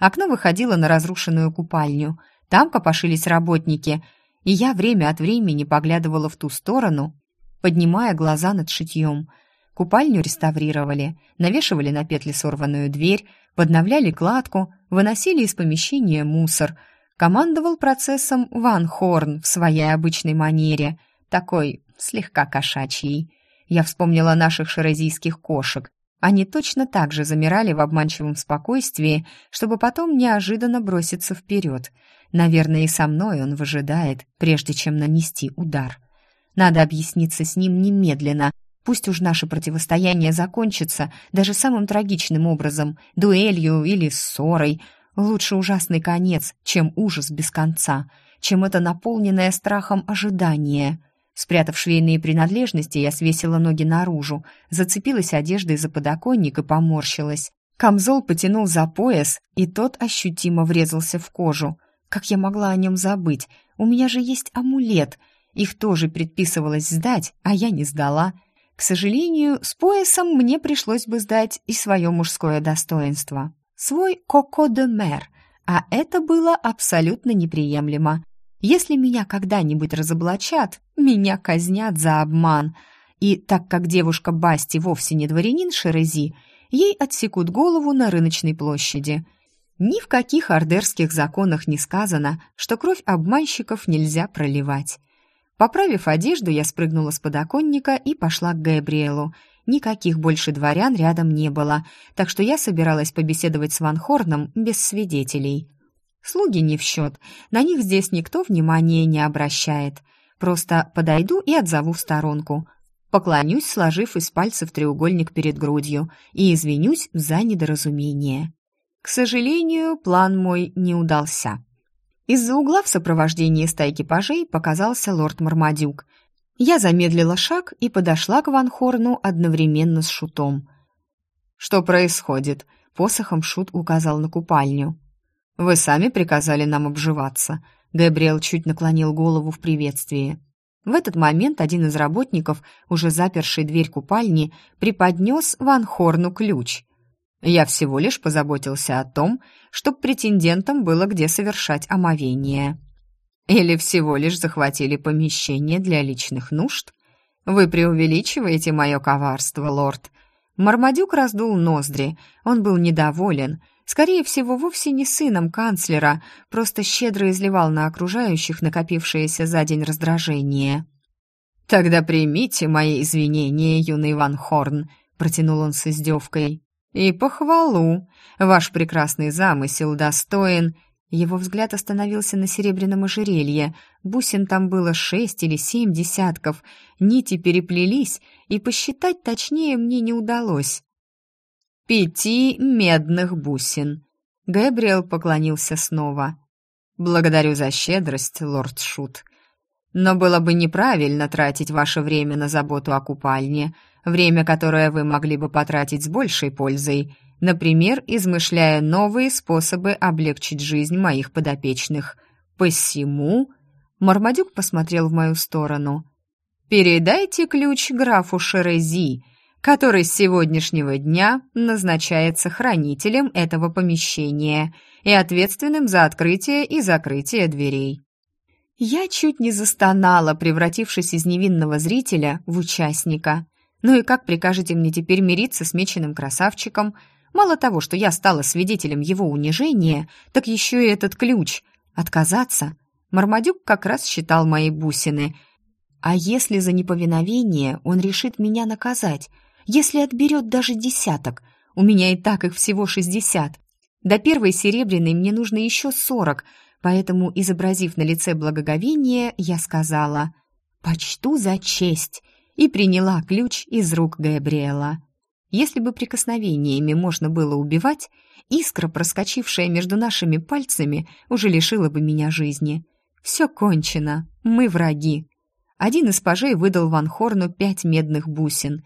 A: Окно выходило на разрушенную купальню. Там копошились работники, и я время от времени поглядывала в ту сторону, поднимая глаза над шитьем. Купальню реставрировали, навешивали на петли сорванную дверь, подновляли кладку, выносили из помещения мусор. Командовал процессом Ван Хорн в своей обычной манере, такой слегка кошачьей. Я вспомнила наших шерезийских кошек. Они точно так же замирали в обманчивом спокойствии, чтобы потом неожиданно броситься вперед. Наверное, и со мной он выжидает, прежде чем нанести удар. Надо объясниться с ним немедленно. Пусть уж наше противостояние закончится даже самым трагичным образом, дуэлью или ссорой. Лучше ужасный конец, чем ужас без конца, чем это наполненное страхом ожидание. Спрятав швейные принадлежности, я свесила ноги наружу, зацепилась одеждой за подоконник и поморщилась. Камзол потянул за пояс, и тот ощутимо врезался в кожу. Как я могла о нем забыть? У меня же есть амулет — их тоже предписывалось сдать, а я не сдала. К сожалению, с поясом мне пришлось бы сдать и свое мужское достоинство. Свой коко де мэр. А это было абсолютно неприемлемо. Если меня когда-нибудь разоблачат, меня казнят за обман. И так как девушка Басти вовсе не дворянин Шерези, ей отсекут голову на рыночной площади. Ни в каких ордерских законах не сказано, что кровь обманщиков нельзя проливать. Поправив одежду, я спрыгнула с подоконника и пошла к Габриэлу. Никаких больше дворян рядом не было, так что я собиралась побеседовать с Ван Хорном без свидетелей. Слуги не в счет, на них здесь никто внимания не обращает. Просто подойду и отзову в сторонку. Поклонюсь, сложив из пальцев треугольник перед грудью, и извинюсь за недоразумение. К сожалению, план мой не удался. Из-за угла в сопровождении стайки пажей показался лорд Мармадюк. Я замедлила шаг и подошла к Ван Хорну одновременно с Шутом. «Что происходит?» — посохом Шут указал на купальню. «Вы сами приказали нам обживаться», — Габриэл чуть наклонил голову в приветствии. В этот момент один из работников, уже заперший дверь купальни, преподнес Ван Хорну ключ — я всего лишь позаботился о том, чтобы претендентам было где совершать омовение. Или всего лишь захватили помещение для личных нужд? Вы преувеличиваете мое коварство, лорд. Мармадюк раздул ноздри. Он был недоволен. Скорее всего, вовсе не сыном канцлера, просто щедро изливал на окружающих накопившееся за день раздражение. «Тогда примите мои извинения, юный Ван Хорн», — протянул он с издевкой. «И похвалу. Ваш прекрасный замысел достоин...» Его взгляд остановился на серебряном ожерелье. Бусин там было шесть или семь десятков. Нити переплелись, и посчитать точнее мне не удалось. «Пяти медных бусин». Габриэл поклонился снова. «Благодарю за щедрость, лорд Шут. Но было бы неправильно тратить ваше время на заботу о купальне время, которое вы могли бы потратить с большей пользой, например, измышляя новые способы облегчить жизнь моих подопечных. Посему...» Мармадюк посмотрел в мою сторону. «Передайте ключ графу Шерези, который с сегодняшнего дня назначается хранителем этого помещения и ответственным за открытие и закрытие дверей». Я чуть не застонала, превратившись из невинного зрителя в участника. Ну и как прикажете мне теперь мириться с меченым красавчиком? Мало того, что я стала свидетелем его унижения, так еще и этот ключ. Отказаться? Мармадюк как раз считал мои бусины. А если за неповиновение он решит меня наказать? Если отберет даже десяток? У меня и так их всего шестьдесят. До первой серебряной мне нужно еще сорок, поэтому, изобразив на лице благоговение, я сказала «Почту за честь» и приняла ключ из рук Габриэла. Если бы прикосновениями можно было убивать, искра, проскочившая между нашими пальцами, уже лишила бы меня жизни. Все кончено, мы враги. Один из пажей выдал Ван Хорну пять медных бусин.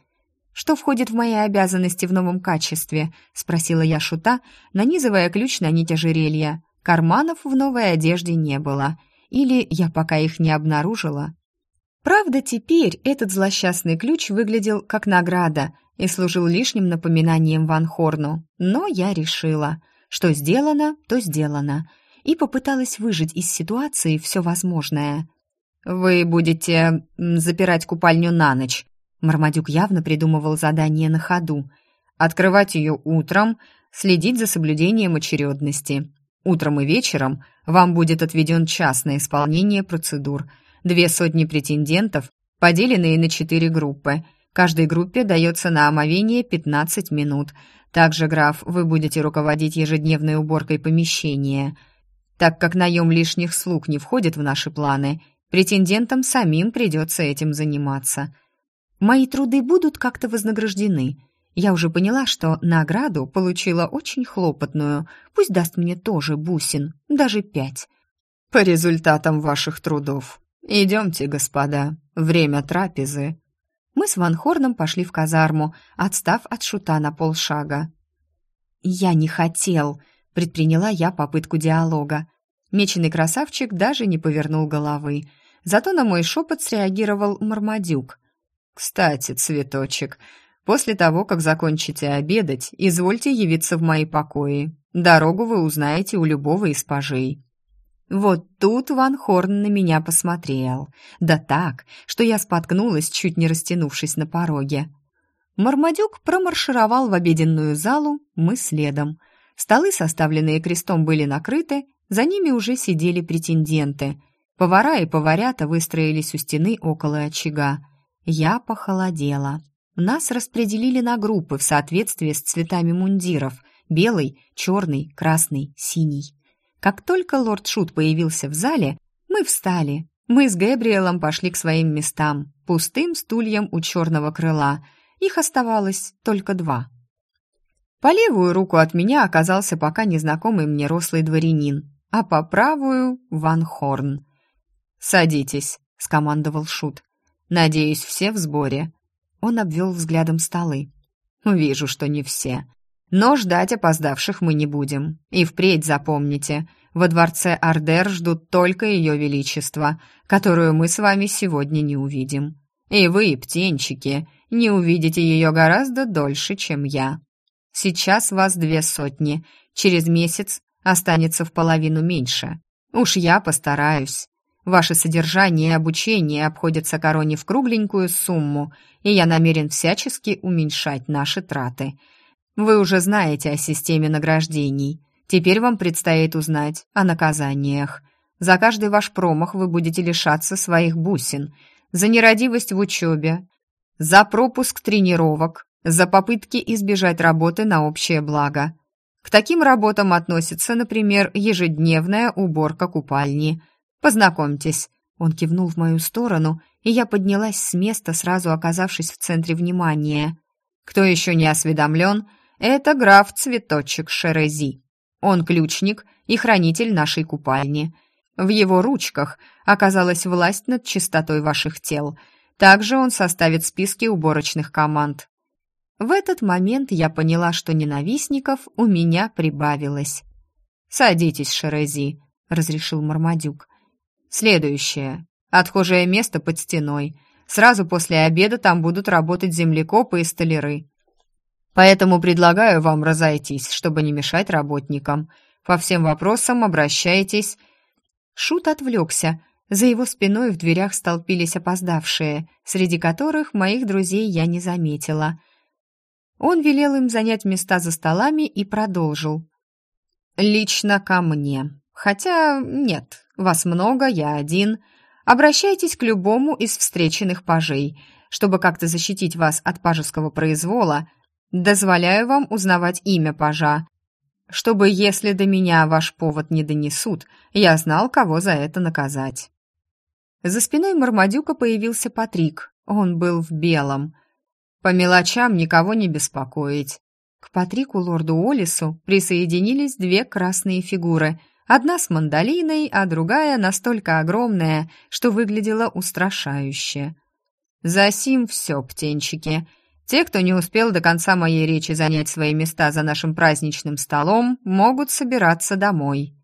A: «Что входит в мои обязанности в новом качестве?» — спросила я шута, нанизывая ключ на нить ожерелья. Карманов в новой одежде не было. Или я пока их не обнаружила. Правда, теперь этот злосчастный ключ выглядел как награда и служил лишним напоминанием Ван Хорну. Но я решила, что сделано, то сделано, и попыталась выжить из ситуации все возможное. «Вы будете запирать купальню на ночь», Мармадюк явно придумывал задание на ходу. «Открывать ее утром, следить за соблюдением очередности. Утром и вечером вам будет отведен час на исполнение процедур. Две сотни претендентов, поделенные на четыре группы. Каждой группе дается на омовение 15 минут. Также, граф, вы будете руководить ежедневной уборкой помещения. Так как наем лишних слуг не входит в наши планы, претендентам самим придется этим заниматься. Мои труды будут как-то вознаграждены. Я уже поняла, что награду получила очень хлопотную. Пусть даст мне тоже бусин, даже пять. По результатам ваших трудов. Идемте, господа, время трапезы. Мы с Ван Хорном пошли в казарму, отстав от шута на полшага. «Я не хотел», — предприняла я попытку диалога. Меченый красавчик даже не повернул головы. Зато на мой шепот среагировал Мармадюк. «Кстати, цветочек, После того, как закончите обедать, извольте явиться в мои покои. Дорогу вы узнаете у любого из пажей». Вот тут Ван Хорн на меня посмотрел. Да так, что я споткнулась, чуть не растянувшись на пороге. Мармадюк промаршировал в обеденную залу, мы следом. Столы, составленные крестом, были накрыты, за ними уже сидели претенденты. Повара и поварята выстроились у стены около очага. Я похолодела. Нас распределили на группы в соответствии с цветами мундиров – белый, черный, красный, синий. Как только лорд Шут появился в зале, мы встали. Мы с Гэбриэлом пошли к своим местам, пустым стульям у черного крыла. Их оставалось только два. По левую руку от меня оказался пока незнакомый мне рослый дворянин, а по правую — Ван Хорн. «Садитесь», — скомандовал Шут. «Надеюсь, все в сборе. Он обвел взглядом столы. «Вижу, что не все. Но ждать опоздавших мы не будем. И впредь запомните, во дворце Ардер ждут только ее величество, которую мы с вами сегодня не увидим. И вы, птенчики, не увидите ее гораздо дольше, чем я. Сейчас вас две сотни, через месяц останется в половину меньше. Уж я постараюсь. Ваше содержание и обучение обходятся короне в кругленькую сумму, и я намерен всячески уменьшать наши траты. Вы уже знаете о системе награждений. Теперь вам предстоит узнать о наказаниях. За каждый ваш промах вы будете лишаться своих бусин, за нерадивость в учебе, за пропуск тренировок, за попытки избежать работы на общее благо. К таким работам относится, например, ежедневная уборка купальни – Познакомьтесь». Он кивнул в мою сторону, и я поднялась с места, сразу оказавшись в центре внимания. Кто еще не осведомлен, это граф Цветочек Шерези. Он ключник и хранитель нашей купальни. В его ручках оказалась власть над чистотой ваших тел. Также он составит списки уборочных команд. В этот момент я поняла, что ненавистников у меня прибавилось. «Садитесь, Шерези», — разрешил Мармадюк. Следующее. Отхожее место под стеной. Сразу после обеда там будут работать землекопы и столяры. Поэтому предлагаю вам разойтись, чтобы не мешать работникам. По всем вопросам обращайтесь. Шут отвлекся. За его спиной в дверях столпились опоздавшие, среди которых моих друзей я не заметила. Он велел им занять места за столами и продолжил. «Лично ко мне. Хотя нет, вас много, я один. Обращайтесь к любому из встреченных пажей. Чтобы как-то защитить вас от пажеского произвола, дозволяю вам узнавать имя пажа, чтобы, если до меня ваш повод не донесут, я знал, кого за это наказать». За спиной Мармадюка появился Патрик. Он был в белом. По мелочам никого не беспокоить. К Патрику лорду Олису присоединились две красные фигуры — Одна с мандолиной, а другая настолько огромная, что выглядела устрашающе. Засим все, птенчики. Те, кто не успел до конца моей речи занять свои места за нашим праздничным столом, могут собираться домой.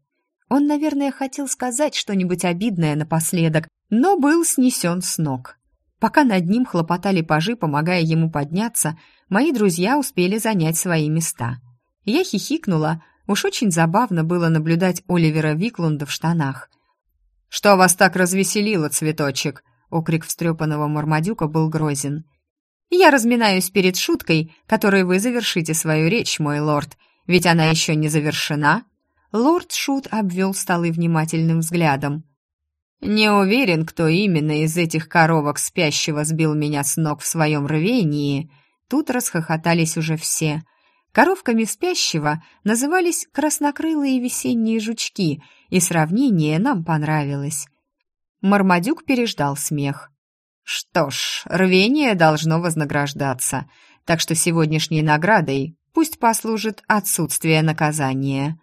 A: Он, наверное, хотел сказать что-нибудь обидное напоследок, но был снесен с ног. Пока над ним хлопотали пажи, помогая ему подняться, мои друзья успели занять свои места. Я хихикнула, Уж очень забавно было наблюдать Оливера Виклунда в штанах. «Что вас так развеселило, цветочек?» Окрик встрепанного Мармадюка был грозен. «Я разминаюсь перед шуткой, которой вы завершите свою речь, мой лорд. ведь она еще не завершена». Лорд Шут обвел столы внимательным взглядом. «Не уверен, кто именно из этих коровок спящего сбил меня с ног в своем рвении». Тут расхохотались уже все. Коровками спящего назывались краснокрылые весенние жучки, и сравнение нам понравилось. Мармадюк переждал смех. «Что ж, рвение должно вознаграждаться, так что сегодняшней наградой пусть послужит отсутствие наказания».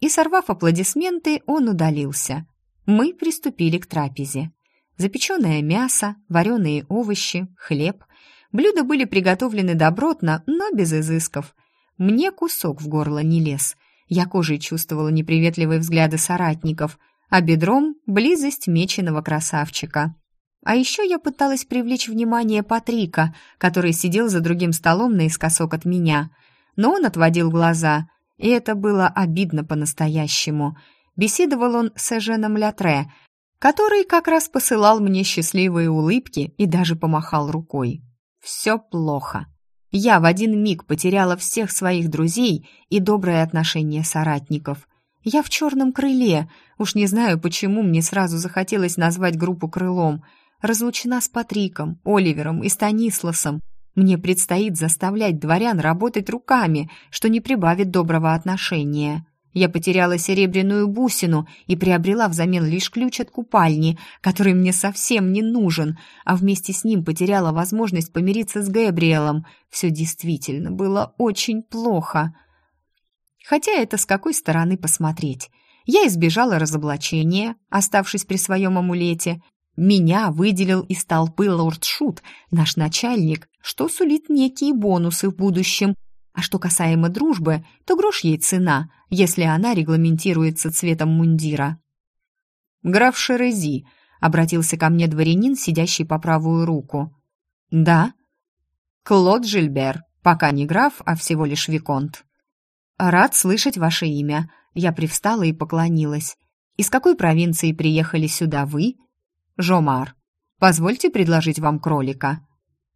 A: И, сорвав аплодисменты, он удалился. Мы приступили к трапезе. Запеченное мясо, вареные овощи, хлеб. Блюда были приготовлены добротно, но без изысков. Мне кусок в горло не лез. Я кожей чувствовала неприветливые взгляды соратников, а бедром — близость меченого красавчика. А еще я пыталась привлечь внимание Патрика, который сидел за другим столом наискосок от меня. Но он отводил глаза, и это было обидно по-настоящему. Беседовал он с Эженом Лятре, который как раз посылал мне счастливые улыбки и даже помахал рукой. Все плохо. Я в один миг потеряла всех своих друзей и доброе отношение соратников. Я в черном крыле. Уж не знаю, почему мне сразу захотелось назвать группу крылом. Разлучена с Патриком, Оливером и Станисласом. Мне предстоит заставлять дворян работать руками, что не прибавит доброго отношения. Я потеряла серебряную бусину и приобрела взамен лишь ключ от купальни, который мне совсем не нужен, а вместе с ним потеряла возможность помириться с Габриэлом. Все действительно было очень плохо. Хотя это с какой стороны посмотреть. Я избежала разоблачения, оставшись при своем амулете. Меня выделил из толпы лорд Шут, наш начальник, что сулит некие бонусы в будущем. А что касаемо дружбы, то грош ей цена, если она регламентируется цветом мундира. «Граф Шерези», — обратился ко мне дворянин, сидящий по правую руку. «Да». «Клод Жильбер, пока не граф, а всего лишь виконт». «Рад слышать ваше имя». Я привстала и поклонилась. «Из какой провинции приехали сюда вы?» «Жомар. Позвольте предложить вам кролика».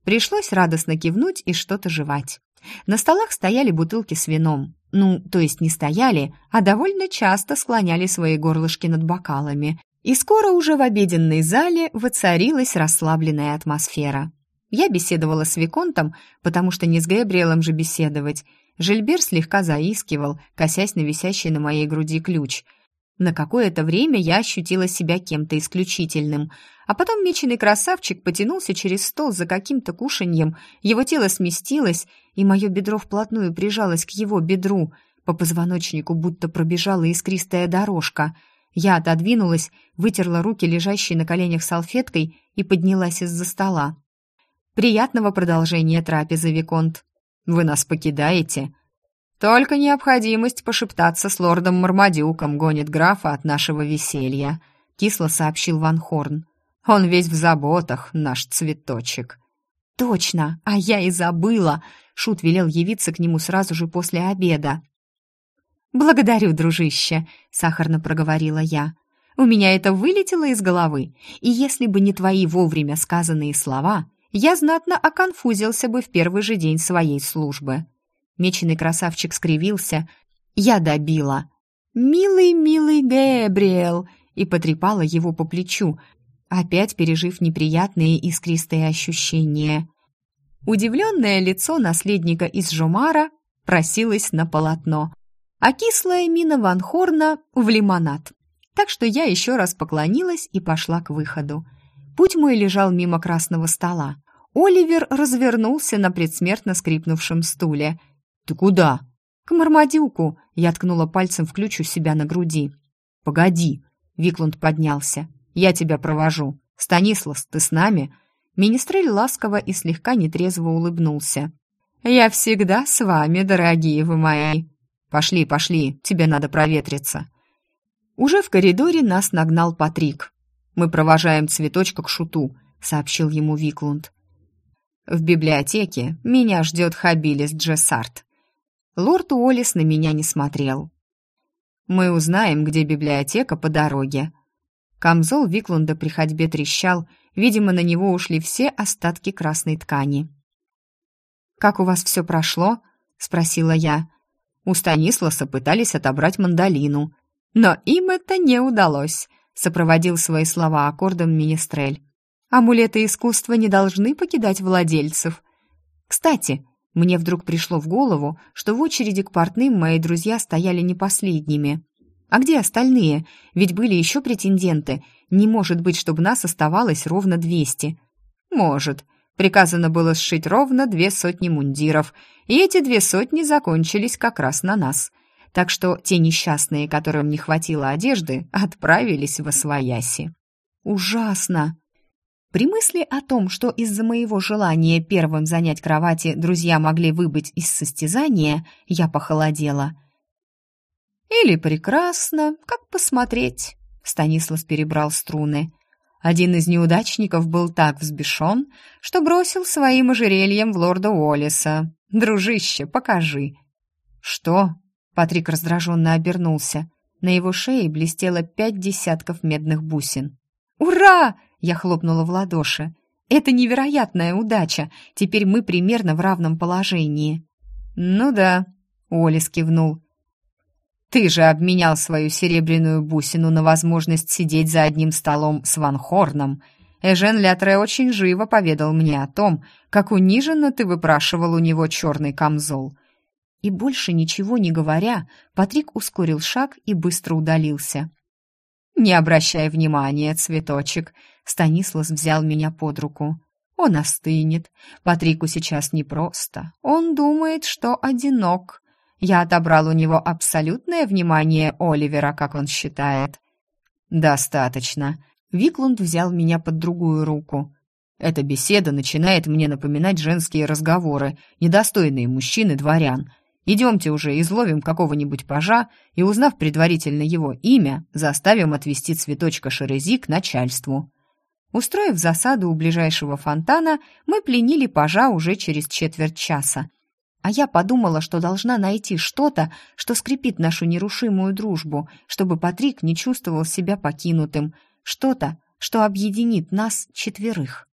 A: Пришлось радостно кивнуть и что-то жевать. На столах стояли бутылки с вином. Ну, то есть не стояли, а довольно часто склоняли свои горлышки над бокалами. И скоро уже в обеденной зале воцарилась расслабленная атмосфера. Я беседовала с Виконтом, потому что не с Габриэлом же беседовать. Жильбер слегка заискивал, косясь на висящий на моей груди ключ – на какое-то время я ощутила себя кем-то исключительным, а потом меченый красавчик потянулся через стол за каким-то кушаньем, его тело сместилось, и мое бедро вплотную прижалось к его бедру, по позвоночнику будто пробежала искристая дорожка. Я отодвинулась, вытерла руки, лежащие на коленях салфеткой, и поднялась из-за стола. «Приятного продолжения трапезы, Виконт. Вы нас покидаете?» Только необходимость пошептаться с лордом Мармадюком гонит графа от нашего веселья», — кисло сообщил Ван Хорн. «Он весь в заботах, наш цветочек». «Точно, а я и забыла!» Шут велел явиться к нему сразу же после обеда. «Благодарю, дружище», — сахарно проговорила я. «У меня это вылетело из головы, и если бы не твои вовремя сказанные слова, я знатно оконфузился бы в первый же день своей службы». Меченый красавчик скривился. Я добила. «Милый, милый Гэбриэл!» и потрепала его по плечу, опять пережив неприятные искристые ощущения. Удивленное лицо наследника из Жумара просилось на полотно, а кислая мина Ван Хорна в лимонад. Так что я еще раз поклонилась и пошла к выходу. Путь мой лежал мимо красного стола. Оливер развернулся на предсмертно скрипнувшем стуле – «Ты куда?» «К Мармадюку!» Я ткнула пальцем в ключ у себя на груди. «Погоди!» Виклунд поднялся. «Я тебя провожу. Станислав, ты с нами?» Министрель ласково и слегка нетрезво улыбнулся. «Я всегда с вами, дорогие вы мои!» «Пошли, пошли, тебе надо проветриться!» Уже в коридоре нас нагнал Патрик. «Мы провожаем цветочка к шуту», — сообщил ему Виклунд. «В библиотеке меня ждет Хабилис Джессарт. Лорд Уоллес на меня не смотрел. «Мы узнаем, где библиотека по дороге». Камзол Виклунда при ходьбе трещал, видимо, на него ушли все остатки красной ткани. «Как у вас все прошло?» — спросила я. У Станисласа пытались отобрать мандолину. Но им это не удалось, сопроводил свои слова аккордом Министрель. Амулеты искусства не должны покидать владельцев. Кстати, мне вдруг пришло в голову, что в очереди к портным мои друзья стояли не последними. А где остальные? Ведь были еще претенденты. Не может быть, чтобы нас оставалось ровно двести. Может. Приказано было сшить ровно две сотни мундиров, и эти две сотни закончились как раз на нас. Так что те несчастные, которым не хватило одежды, отправились в Освояси. Ужасно! При мысли о том, что из-за моего желания первым занять кровати друзья могли выбыть из состязания, я похолодела. «Или прекрасно, как посмотреть», — Станислав перебрал струны. Один из неудачников был так взбешен, что бросил своим ожерельем в лорда Уоллеса. «Дружище, покажи». «Что?» — Патрик раздраженно обернулся. На его шее блестело пять десятков медных бусин. «Ура!» — я хлопнула в ладоши. «Это невероятная удача! Теперь мы примерно в равном положении». «Ну да», — Уоллес кивнул. Ты же обменял свою серебряную бусину на возможность сидеть за одним столом с Ван Хорном. Эжен Лятре очень живо поведал мне о том, как униженно ты выпрашивал у него черный камзол. И больше ничего не говоря, Патрик ускорил шаг и быстро удалился. «Не обращай внимания, цветочек», — Станислав взял меня под руку. «Он остынет. Патрику сейчас непросто. Он думает, что одинок. Я отобрал у него абсолютное внимание Оливера, как он считает. Достаточно. Виклунд взял меня под другую руку. Эта беседа начинает мне напоминать женские разговоры, недостойные мужчин и дворян. Идемте уже изловим какого-нибудь пажа и, узнав предварительно его имя, заставим отвести цветочка Шерези к начальству. Устроив засаду у ближайшего фонтана, мы пленили пажа уже через четверть часа, а я подумала, что должна найти что-то, что скрепит нашу нерушимую дружбу, чтобы Патрик не чувствовал себя покинутым, что-то, что объединит нас четверых.